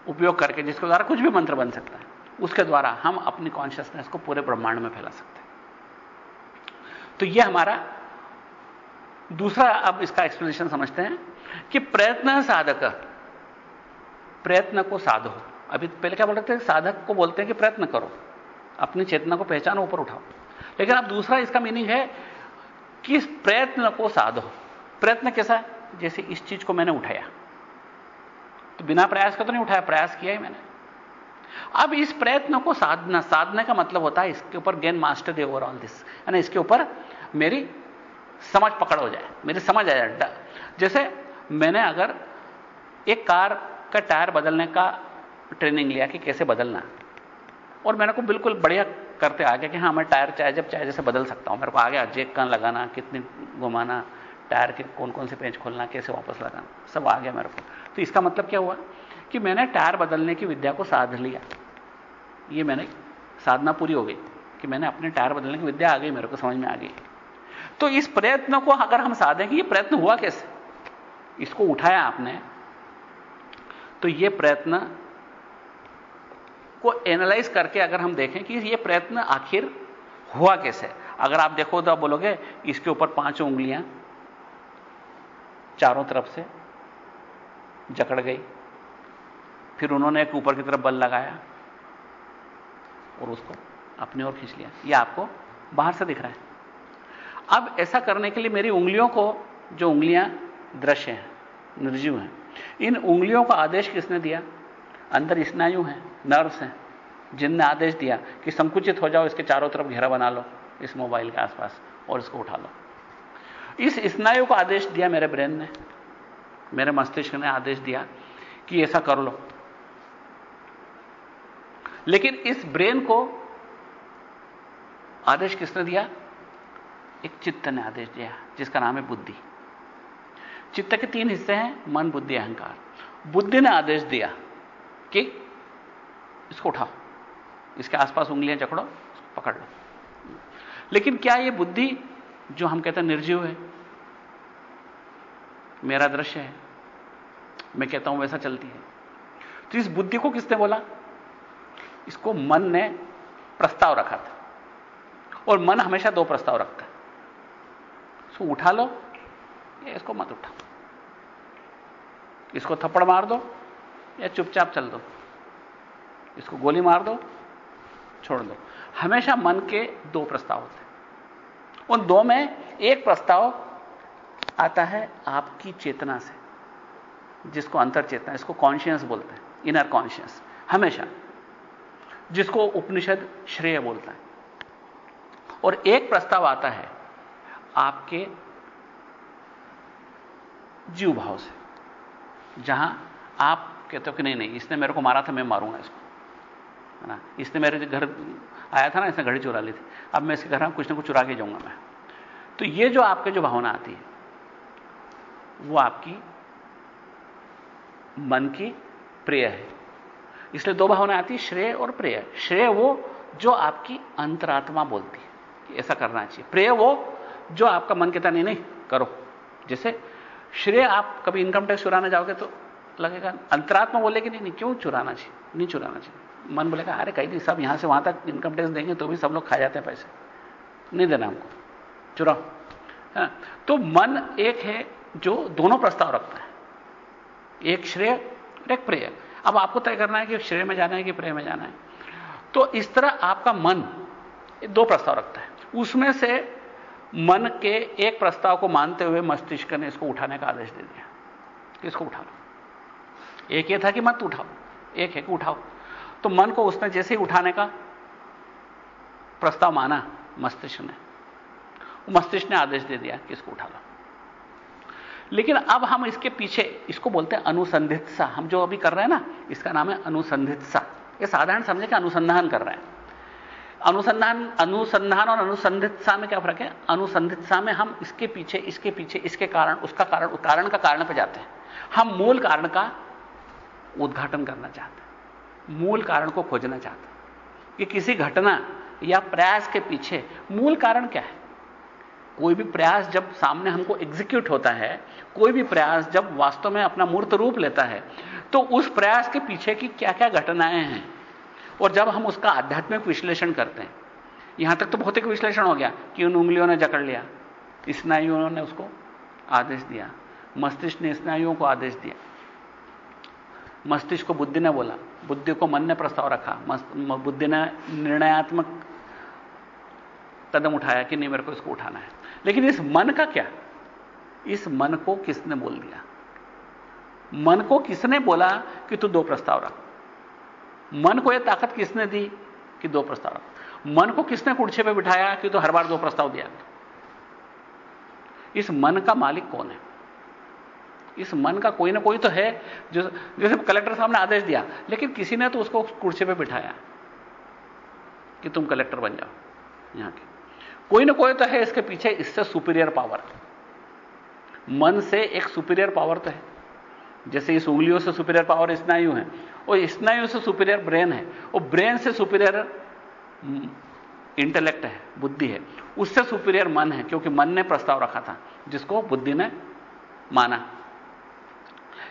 उपयोग करके, जिसके द्वारा कुछ भी मंत्र बन सकता है, उसके द्वारा हम अपनी कॉन्शियसनेस को पूरे ब्रह्मांड में फैला सकते हैं। तो यह हमारा दूसरा अब इसका एक्सप्लेनेशन समझते हैं कि प्रयत्न साधक, प्रयत्न को साधो। अभी पहले क्या बोल रहे थे? साधक को बोलते हैं कि प्रयत्न करो। अपनी चेतना को पहचानो, ऊपर उठाओ। लेकिन अब दूसरा इसका मीनिंग है कि इस प्रयत्न को साधो। प्रयत्न कैसा है? जैसे इस चीज़ को मैंने उठाया। तो बिना प्रयास का तो नहीं उठाया, प्रयास किया ही मैंने। अब इस प्रयत्न को साधना, साधने का मतलब होता है इसके ऊपर gain master they over all this यानी इसके ऊपर मेरी समझ पकड़ हो जाए, मेरी समझ आ जाए। जैसे मैंने अगर एक कार का टायर बदलने का ट्रेनिंग लिया कि कैसे बदलना। और मैंने को बिल्कुल बढ़िया करते आ गया कि हाँ मैं टायर चाहे जब चाहे जैसे बदल सकता हूँ। मेरे को आ गया जेक कहाँ लगाना, कितनी घुमाना, टायर के कौन कौन से पेंच खोलना, कैसे वापस लगाना, सब आ गया मेरे को। तो इसका मतलब क्या हुआ कि मैंने टायर बदलने की विद्या को साध लिया। ये मैंने साधना पूरी हो गई कि मैंने अपने टायर बदलने की विद्या आ गई, मेरे को समझ में आ गई। तो इस प्रयत्न को अगर हम साधें कि ये प्रयत्न हुआ कैसे? इसको उठाया आपने तो ये प्रयत्न को एनालाइज करके अगर हम देखें कि ये प्रयत्न आखिर हुआ कैसे? अगर आप देखो तो आप बोलोगे, इसके ऊपर पाँच उंगलियाँ चारों तरफ़ से जकड़ गई। फिर उन्होंने एक ऊपर की तरफ़ बल लगाया और उसको अपनी ओर खींच लिया। यह आपको बाहर से दिख रहा है। अब ऐसा करने के लिए मेरी उंगलियों को जो उंगलियाँ दृश्य हैं, निर्जीव हैं, इन उंगलियों का आदेश किसने दिया? अंदर स्नायु हैं। नर्व्स हैं, जिनने आदेश दिया कि संकुचित हो जाओ, इसके चारों तरफ़ घेरा बना लो, इस मोबाइल के आसपास, और इसको उठा लो। इस स्नायु को आदेश दिया मेरे ब्रेन ने। मेरे मस्तिष्क ने आदेश दिया कि ऐसा कर लो। लेकिन इस ब्रेन को आदेश किसने दिया? एक चित्त ने आदेश दिया, जिसका नाम है बुद्धि। चित्त के तीन हिस्से हैं, मन, बुद्धि, अहंकार। बुद्धि ने आदेश दिया कि इसको उठाओ। इसके आसपास उंगलियाँ चकड़ो पकड़ लो। लेकिन क्या यह बुद्धि, जो हम कहते हैं निर्जीव है, मेरा दृश्य है, मैं कहता हूँ वैसा चलती है। तो इस बुद्धि को किसने बोला? इसको मन ने प्रस्ताव रखा था। और मन हमेशा दो प्रस्ताव रखता है। इसको उठा लो, या इसको मत उठा इसको थप्पड़ मार दो, या चुपचाप चल दो। इसको गोली मार दो, छोड़ दो। हमेशा मन के दो प्रस्ताव होते हैं। उन दो में एक प्रस्ताव आता है आपकी चेतना से, जिसको अंतर चेतना, इसको कॉन्शियस बोलते हैं इनर कॉन्शियस हमेशा। जिसको उपनिषद श्रेय बोलता है। और एक प्रस्ताव आता है आपके जीव भाव से, जहाँ आप कहते हो कि नहीं नहीं, इसने मेरे को मारा था, मैं मारूँगा इसको। है ना? इसने मेरे घर आया था ना, इसने घड़ी चुरा ली थी। अब मैं इसके घर कुछ ना कुछ चुरा के जाऊँगा मैं। तो ये जो आपके जो भावना आती है, वो आपकी मन की प्रिय है। इसलिए दो भावना आती है, श्रेय और प्रेय। श्रेय वो जो आपकी अंतरात्मा बोलती है ऐसा करना चाहिए। प्रेय वो जो आपका मन कहता नहीं नहीं, करो। जैसे श्रेय, आप कभी इनकम टैक्स चुराने जाओगे तो लगेगा, अंतरात्मा बोले कि नहीं नहीं, क्यों चुराना चाहिए? नहीं चुराना चाहिए? मन बोलेगा अरे कहीं नहीं सब यहाँ से वहाँ तक इनकम टैक्स देंगे तो भी सब लोग खा जाते हैं पैसे। नहीं देना हमको। चुराओ। हाँ, तो मन एक है जो दोनों प्रस्ताव रखता है। एक श्रेय और एक प्रेय। अब आपको तय करना है कि श्रेय में जाना है कि प्रेय में जाना है। तो इस तरह आपका मन दो प्रस्ताव रखता है। उसमें से मन के एक प्रस्ताव को मानते हुए मस्तिष्क ने इसको उठाने का आदेश दे दिया। इसको उठा लो। एक ये था कि मत उठाओ। एक है कि उठाओ। तो मन को उसने जैसे ही उठाने का प्रस्ताव माना, मस्तिष्क ने। मस्तिष्क ने आदेश दे दिया कि इसको उठा लो। लेकिन अब हम इसके पीछे, इसको बोलते हैं अनुसंधित सा हम जो अभी कर रहे हैं ना, इसका नाम है अनुसंधित्सा। ये साधारण समझे कि अनुसंधान कर रहे हैं। अनुसंधान अनुसंधान और अनुसंधित्सा में क्या फ़र्क है? अनुसंधित्सा में हम इसके पीछे इसके पीछे, इसके कारण, उसका कारण कारण का कारण पर जाते हैं। हम मूल कारण का उद्घाटन करना चाहते हैं। मूल कारण को खोजना चाहते हैं कि किसी घटना या प्रयास के पीछे मूल कारण क्या है? कोई भी प्रयास जब सामने हमको एग्जीक्यूट होता है, कोई भी प्रयास जब वास्तव में अपना मूर्त रूप लेता है तो उस प्रयास के पीछे की क्या क्या घटनाएँ हैं? और जब हम उसका आध्यात्मिक विश्लेषण करते हैं, यहाँ तक तो भौतिक विश्लेषण हो गया कि उन उंगलियों ने जकड़ लिया, स्नायुओं ने उसको आदेश दिया, मस्तिष्क ने स्नायुओं को आदेश दिया, मस्तिष्क को बुद्धि ने बोला बुद्धि को मन ने प्रस्ताव रखा। बुद्धि ने निर्णयात्मक कदम उठाया कि नहीं मेरे को इसको उठाना है। लेकिन इस मन का क्या? इस मन को किसने बोल दिया? मन को किसने बोला कि तू दो प्रस्ताव रख? मन को यह ताकत किसने दी कि दो प्रस्ताव रख? मन को किसने कुर्छे पे बिठाया कि तो हर बार दो प्रस्ताव दिया? इस मन का मालिक कौन है? इस मन का कोई ना कोई तो है, जो, जैसे कलेक्टर साहब ने आदेश दिया, लेकिन किसी ने तो उसको कुर्सी पे बिठाया कि तुम कलेक्टर बन जाओ यहाँ के। कोई ना कोई तो है इसके पीछे, इससे सुपीरियर पावर मन से एक सुपीरियर पावर तो है। जैसे इस उंगलियों से सुपीरियर पावर स्नायु है, और स्नायु से सुपीरियर ब्रेन है, और ब्रेन से सुपीरियर इंटेलेक्ट है, बुद्धि है। उससे सुपीरियर मन है, क्योंकि मन ने प्रस्ताव रखा था, जिसको बुद्धि ने माना।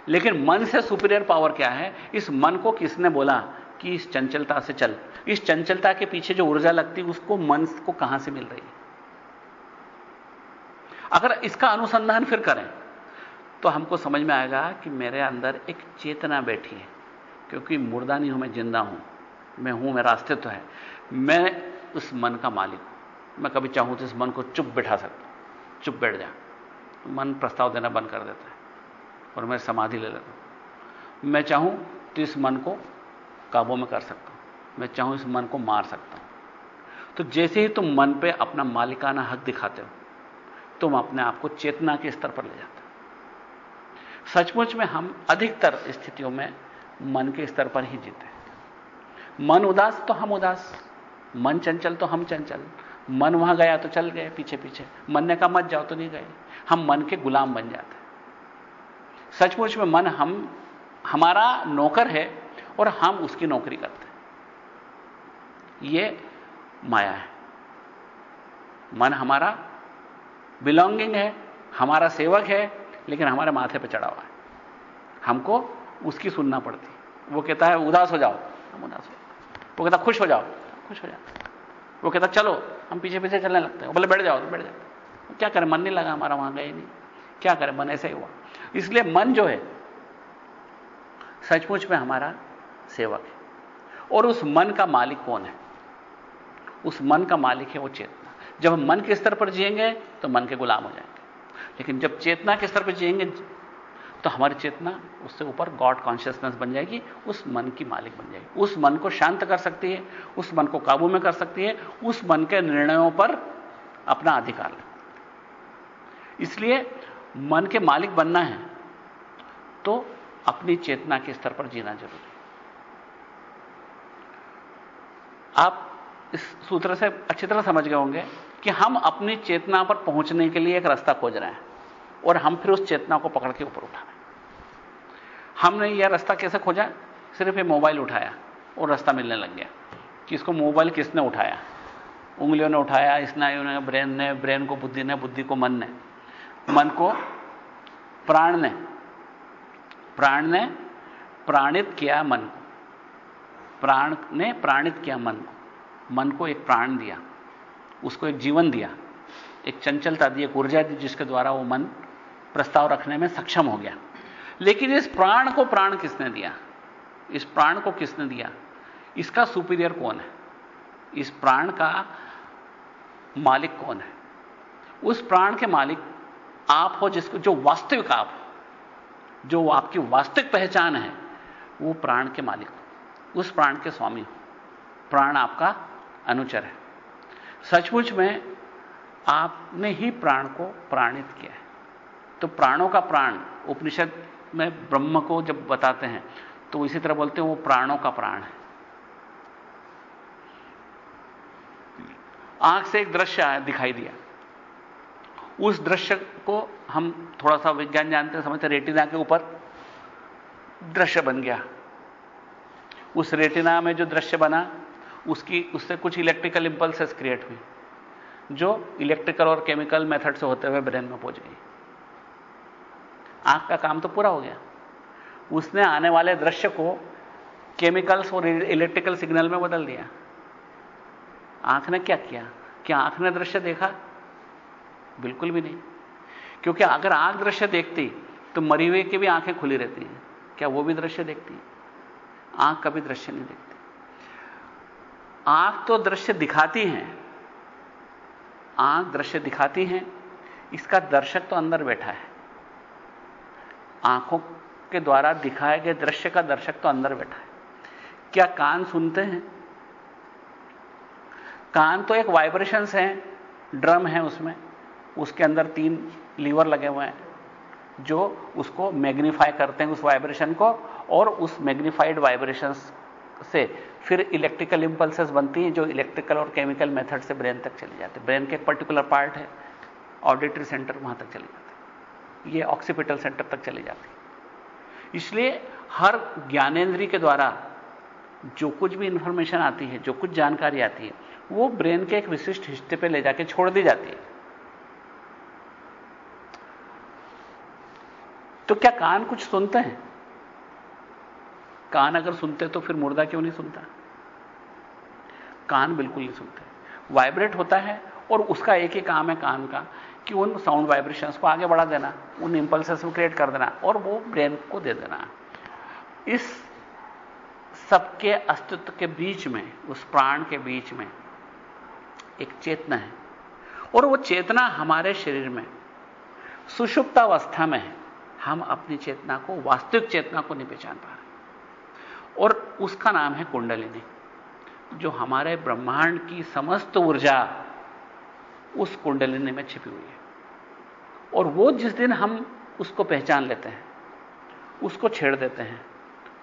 लेकिन मन से सुपीरियर पावर क्या है? इस मन को किसने बोला? कि इस चंचलता से चल। इस चंचलता के पीछे जो ऊर्जा लगती उसको मन को कहाँ से मिल रही है? अगर इसका अनुसंधान फिर करें तो हमको समझ में आएगा कि मेरे अंदर एक चेतना बैठी है। क्योंकि मुर्दा नहीं हूँ, मैं ज़िंदा हूँ। मैं हूँ, मेरा अस्तित्व है। मैं उस मन का मालिक हूँ। मैं कभी चाहूँ तो इस मन को चुप बैठा सकता चुप बैठ जा। मन प्रस्ताव देना बंद कर देता है। और मैं समाधि ले लेता मैं चाहूँ तो इस मन को काबू में कर सकता हूँ। मैं चाहूँ इस मन को मार सकता हूँ। तो जैसे ही तुम मन पे अपना मालिकाना हक दिखाते हो, तुम अपने आप को चेतना के स्तर पर ले जाते हो। सचमुच में हम अधिकतर स्थितियों में मन के स्तर पर ही जीते हैं। मन उदास तो हम उदास, मन चंचल तो हम चंचल, मन वहाँ गया तो चल गए पीछे पीछे मन ने कहा मत जाओ तो नहीं गए। हम मन के गुलाम बन जाते हैं। सचमुच में मन हम, हमारा नौकर है और हम उसकी नौकरी करते हैं। यह माया है। मन हमारा बिलोंगिंग है, हमारा सेवक है, लेकिन हमारे माथे पर चढ़ा हुआ है। हमको उसकी सुनना पड़ती वो कहता है, उदास हो जाओ। हम उदास हो वो कहता खुश हो जाओ। खुश हो जाओ वो कहता चलो, हम पीछे पीछे चलने लगते हैं। बोले, बैठ जाओ तो बैठ जाओ। क्या करें? मन नहीं लगा हमारा, वहाँ गए नहीं। क्या करें? मन ऐसे ही हुआ। इसलिए मन जो है, सचमुच में हमारा सेवक है। और उस मन का मालिक कौन है? उस मन का मालिक है वो चेतना। जब हम मन के स्तर पर जिएँगे तो मन के गुलाम हो जाएँगे। लेकिन जब चेतना के स्तर पर जिएँगे तो हमारी चेतना उससे ऊपर गॉड कॉन्शियसनेस बन जाएगी, उस मन की मालिक बन जाएगी। उस मन को शांत कर सकती है, उस मन को काबू में कर सकती है, उस मन के निर्णयों पर अपना अधिकार इसलिए मन के मालिक बनना है तो अपनी चेतना के स्तर पर जीना ज़रूरी आप इस सूत्र से अच्छी तरह समझ गए होंगे कि हम अपनी चेतना पर पहुँचने के लिए एक रास्ता खोज रहे हैं और हम फिर उस चेतना को पकड़ के ऊपर उठा रहे हैं। हमने यह रास्ता कैसे खोजा? सिर्फ़ ये मोबाइल उठाया और रास्ता मिलने लग गया कि इसको मोबाइल किसने उठाया? उंगलियों ने उठाया स्नायु ने, ब्रेन ने, ब्रेन को बुद्धि ने, बुद्धि को मन ने। मन को प्राण ने प्राण ने प्राणित किया मन को। प्राण ने प्राणित किया मन को। मन को एक प्राण दिया, उसको एक जीवन दिया, एक चंचलता दी, एक ऊर्जा दी, जिसके द्वारा वो मन प्रस्ताव रखने में सक्षम हो गया। लेकिन इस प्राण को प्राण किसने दिया? इस प्राण को किसने दिया? इसका सुपीरियर कौन है? इस प्राण का मालिक कौन है? उस प्राण के मालिक आप हो जिसको, जो वास्तविक आप हो, जो आपकी वास्तविक पहचान है, वो प्राण के मालिक हो। उस प्राण के स्वामी हो। प्राण आपका अनुचर है। सचमुच में आपने ही प्राण को प्राणित किया है। तो प्राणों का प्राण, उपनिषद में ब्रह्म को जब बताते हैं तो इसी तरह बोलते हैं, वो प्राणों का प्राण है। आँख से एक दृश्य दिखाई दिया। उस दृश्य को हम थोड़ा सा विज्ञान जानते हैं, समझते रेटिना के ऊपर दृश्य बन गया। उस रेटिना में जो दृश्य बना, उसकी, उससे कुछ इलेक्ट्रिकल इंपल्सेस क्रिएट हुई, जो इलेक्ट्रिकल और केमिकल मेथड से होते हुए ब्रेन में पहुँच गई। आँख का काम तो पूरा हो गया। उसने आने वाले दृश्य को केमिकल्स और इलेक्ट्रिकल सिग्नल में बदल दिया। आँख ने क्या किया? क्या आँख ने दृश्य देखा? बिल्कुल भी नहीं। क्योंकि अगर आँख दृश्य देखती तो मरी हुए की भी आँखें खुली रहती हैं। क्या वो भी दृश्य देखती है? आँख कभी दृश्य नहीं देखती। आँख तो दृश्य दिखाती हैं। आँख दृश्य दिखाती हैं। इसका दर्शक तो अंदर बैठा है। आँखों के द्वारा दिखाए गए दृश्य का दर्शक तो अंदर बैठा है। क्या कान सुनते हैं? कान तो एक वाइब्रेशंस हैं ड्रम है उसमें। उसके अंदर तीन लीवर लगे हुए हैं, जो उसको मैग्नीफाई करते हैं उस वाइब्रेशन को, और उस मैग्नीफाइड वाइब्रेशंस से फिर इलेक्ट्रिकल इंपल्सेस बनती हैं, जो इलेक्ट्रिकल और केमिकल मेथड से ब्रेन तक चली जाती है। ब्रेन के एक पर्टिकुलर पार्ट है, ऑडिटरी सेंटर वहाँ तक चली जाती ये ऑक्सीपिटल सेंटर तक चली जाती है। इसलिए हर ज्ञानेन्द्रीय के द्वारा जो कुछ भी इंफॉर्मेशन आती है, जो कुछ जानकारी आती है, वो ब्रेन के एक विशिष्ट हिस्से पे ले जाके छोड़ दी जाती है। तो क्या कान कुछ सुनते हैं? कान अगर सुनते तो फिर मुर्दा क्यों नहीं सुनता? कान बिल्कुल नहीं सुनते। वाइब्रेट होता है और उसका एक ही काम है कान का कि उन साउंड वाइब्रेशंस को आगे बढ़ा देना, उन इंपल्सेस को क्रिएट कर देना और वो ब्रेन को दे देना। इस सबके अस्तित्व के बीच में, उस प्राण के बीच में एक चेतना है। और वो चेतना हमारे शरीर में सुषुप्तावस्था में है। हम अपनी चेतना को, वास्तविक चेतना को नहीं पहचान पा रहे। और उसका नाम है कुंडलिनी। जो हमारे ब्रह्मांड की समस्त ऊर्जा उस कुंडलिनी में छिपी हुई है। और वो जिस दिन हम उसको पहचान लेते हैं, उसको छेड़ देते हैं,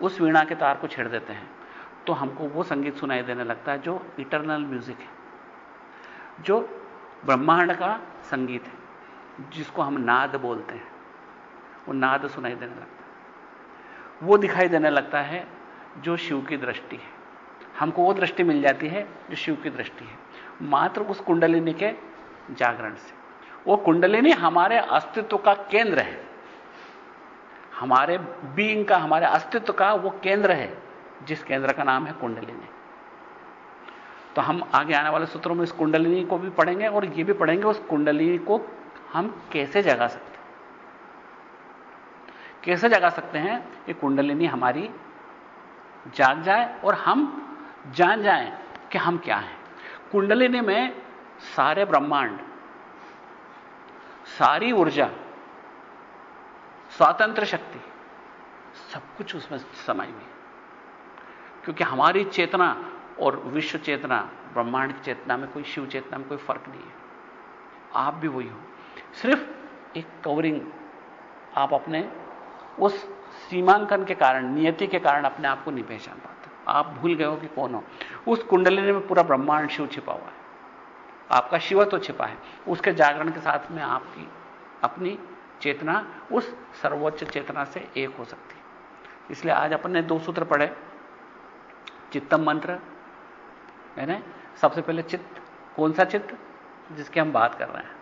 उस वीणा के तार को छेड़ देते हैं तो हमको वो संगीत सुनाई देने लगता है जो इटरनल म्यूज़िक है। जो ब्रह्मांड का संगीत है, जिसको हम नाद बोलते हैं। वो नाद सुनाई देने लगता है। वो दिखाई देने लगता है जो शिव की दृष्टि है। हमको वो दृष्टि मिल जाती है जो शिव की दृष्टि है। मात्र उस कुंडलिनी के जागरण से। वो कुंडलिनी हमारे अस्तित्व का केंद्र है। हमारे बीइंग का, हमारे अस्तित्व का वो केंद्र है, जिस केंद्र का नाम है कुंडलिनी। तो हम आगे आने वाले सूत्रों में इस कुंडलिनी को भी पढ़ेंगे और ये भी पढ़ेंगे उस कुंडलिनी को हम कैसे जगा सकते कैसे जगा सकते हैं कि कुंडलिनी हमारी जाग जाए और हम जान जाए कि हम क्या हैं। कुंडलिनी में सारे ब्रह्मांड, सारी ऊर्जा, स्वातंत्र शक्ति, सब कुछ उसमें समाई हुई क्योंकि हमारी चेतना और विश्व चेतना, ब्रह्मांड की चेतना में कोई शिव चेतना में कोई फ़र्क नहीं है। आप भी वही हो। सिर्फ़ एक कवरिंग आप अपने उस सीमांकन के कारण, नियति के कारण अपने आप को नहीं पहचान पाते। आप भूल गए हो कि कौन हो। उस कुंडलिनी में पूरा ब्रह्मांड शिव छिपा हुआ है। आपका शिव तो छिपा है। उसके जागरण के साथ में आपकी अपनी चेतना, उस सर्वोच्च चेतना से एक हो सकती है। इसलिए आज अपन ने दो सूत्र पढ़े। चित्तम मंत्र है ना सबसे पहले चित्त, कौन सा चित्त जिसकी हम बात कर रहे हैं,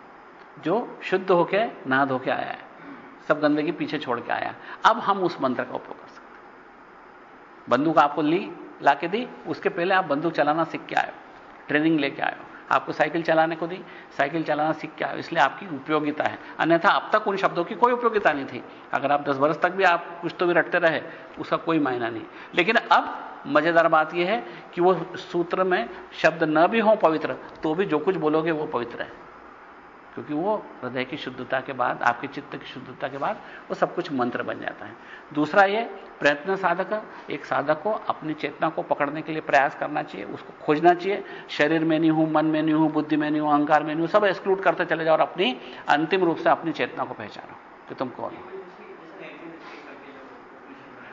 जो शुद्ध होके ना धो के आया है। सब गंदगी पीछे छोड़ के आया। अब हम उस मंत्र का उपयोग कर सकते बंदूक आपको ली लाके दी, उसके पहले आप बंदूक चलाना सीख के आए ट्रेनिंग लेके आए आपको साइकिल चलाने को दी, साइकिल चलाना सीख के आए इसलिए आपकी उपयोगिता है। अन्यथा अब तक उन शब्दों की कोई उपयोगिता नहीं थी। अगर आप दस वर्ष तक भी आप कुछ तो भी रटते रहे, उसका कोई मायना नहीं। लेकिन अब मज़ेदार बात यह है कि वो सूत्र में शब्द न भी हो पवित्र तो भी जो कुछ बोलोगे वो पवित्र है। क्योंकि वो हृदय की शुद्धता के बाद, आपके चित्त की शुद्धता के बाद, वो सब कुछ मंत्र बन जाता है। दूसरा ये, प्रयत्न साधक, एक साधक को अपनी चेतना को पकड़ने के लिए प्रयास करना चाहिए, उसको खोजना चाहिए। शरीर में नहीं हूँ, मन में नहीं हूँ, बुद्धि में नहीं हूँ, अहंकार में नहीं हूँ, सब एक्सक्लूड करते चले जाओ और अपनी अंतिम रूप से अपनी चेतना को पहचानो कि तुम कौन हो।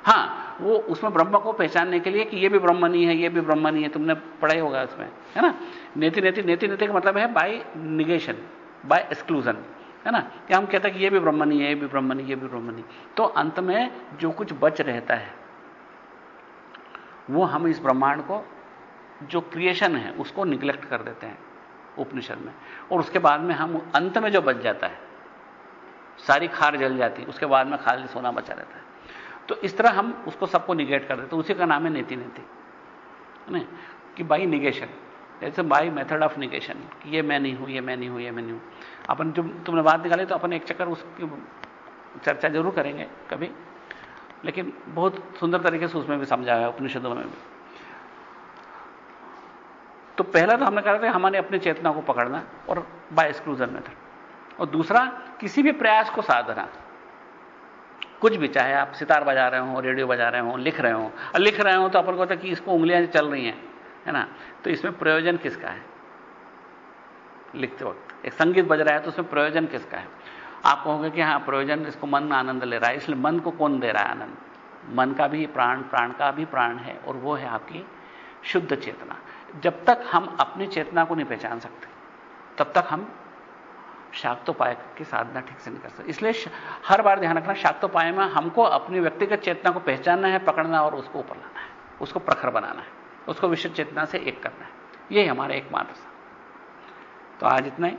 हाँ वो उसमें ब्रह्म को पहचानने के लिए कि ये भी ब्रह्म नहीं है, ये भी ब्रह्म नहीं है, तुमने पढ़ाई होगा उसमें, है ना? नेति नेति नेति नेति का मतलब है बाय निगेशन बाय एक्सक्लूजन है ना? कि हम कहते हैं कि ये भी ब्रह्म नहीं है, ये भी ब्रह्म नहीं ये भी ब्रह्म नहीं तो अंत में जो कुछ बच रहता है, वो हम इस ब्रह्मांड को, जो क्रिएशन है, उसको निग्लेक्ट कर देते हैं, उपनिषद में। और उसके बाद में हम अंत में जो बच जाता है, सारी खार जल जाती है उसके बाद में खाली सोना बचा रहता है। तो इस तरह हम उसको सबको निगेट कर देते उसी का नाम है नीति नीति है कि by negation it's by method of negation ये मैं नहीं हूँ, ये मैं नहीं हूँ, ये मैं नहीं हूँ। अपन जो तुमने बात निकाली तो अपन एक चक्कर उसकी चर्चा ज़रूर करेंगे कभी। लेकिन बहुत सुंदर तरीके से उसमें भी समझाया है उपनिषदों में भी। तो पहला तो हमने कहा था हमारे अपनी चेतना को पकड़ना और बाय एक्सक्लूजन मेथड और दूसरा, किसी भी प्रयास को साधना। कुछ भी, चाहे आप सितार बजा रहे हो, रेडियो बजा रहे हो, लिख रहे हो। और लिख रहे हो तो अपन को होता कि इसको उंगलियाँ चल रही हैं। है ना? तो इसमें प्रयोजन किसका है? लिखते वक्त। एक संगीत बज रहा है तो उसमें प्रयोजन किसका है? आप कहोगे कि हाँ, प्रयोजन इसको मन आनंद ले रहा है, इसलिए मन को कौन दे रहा है आनंद? मन का भी प्राण प्राण का भी प्राण है और वो है आपकी शुद्ध चेतना। जब तक हम अपनी चेतना को नहीं पहचान सकते, तब तक हम शाक्तोपाय की साधना ठीक से नहीं कर सकते। इसलिए हर बार ध्यान रखना, शाक्तोपाय में हमको अपनी व्यक्तिगत चेतना को पहचानना है, पकड़ना और उसको ऊपर लाना है, उसको प्रखर बनाना है। उसको विश्व चेतना से एक करना है। यही हमारा एकमात्र तो आज इतना ही।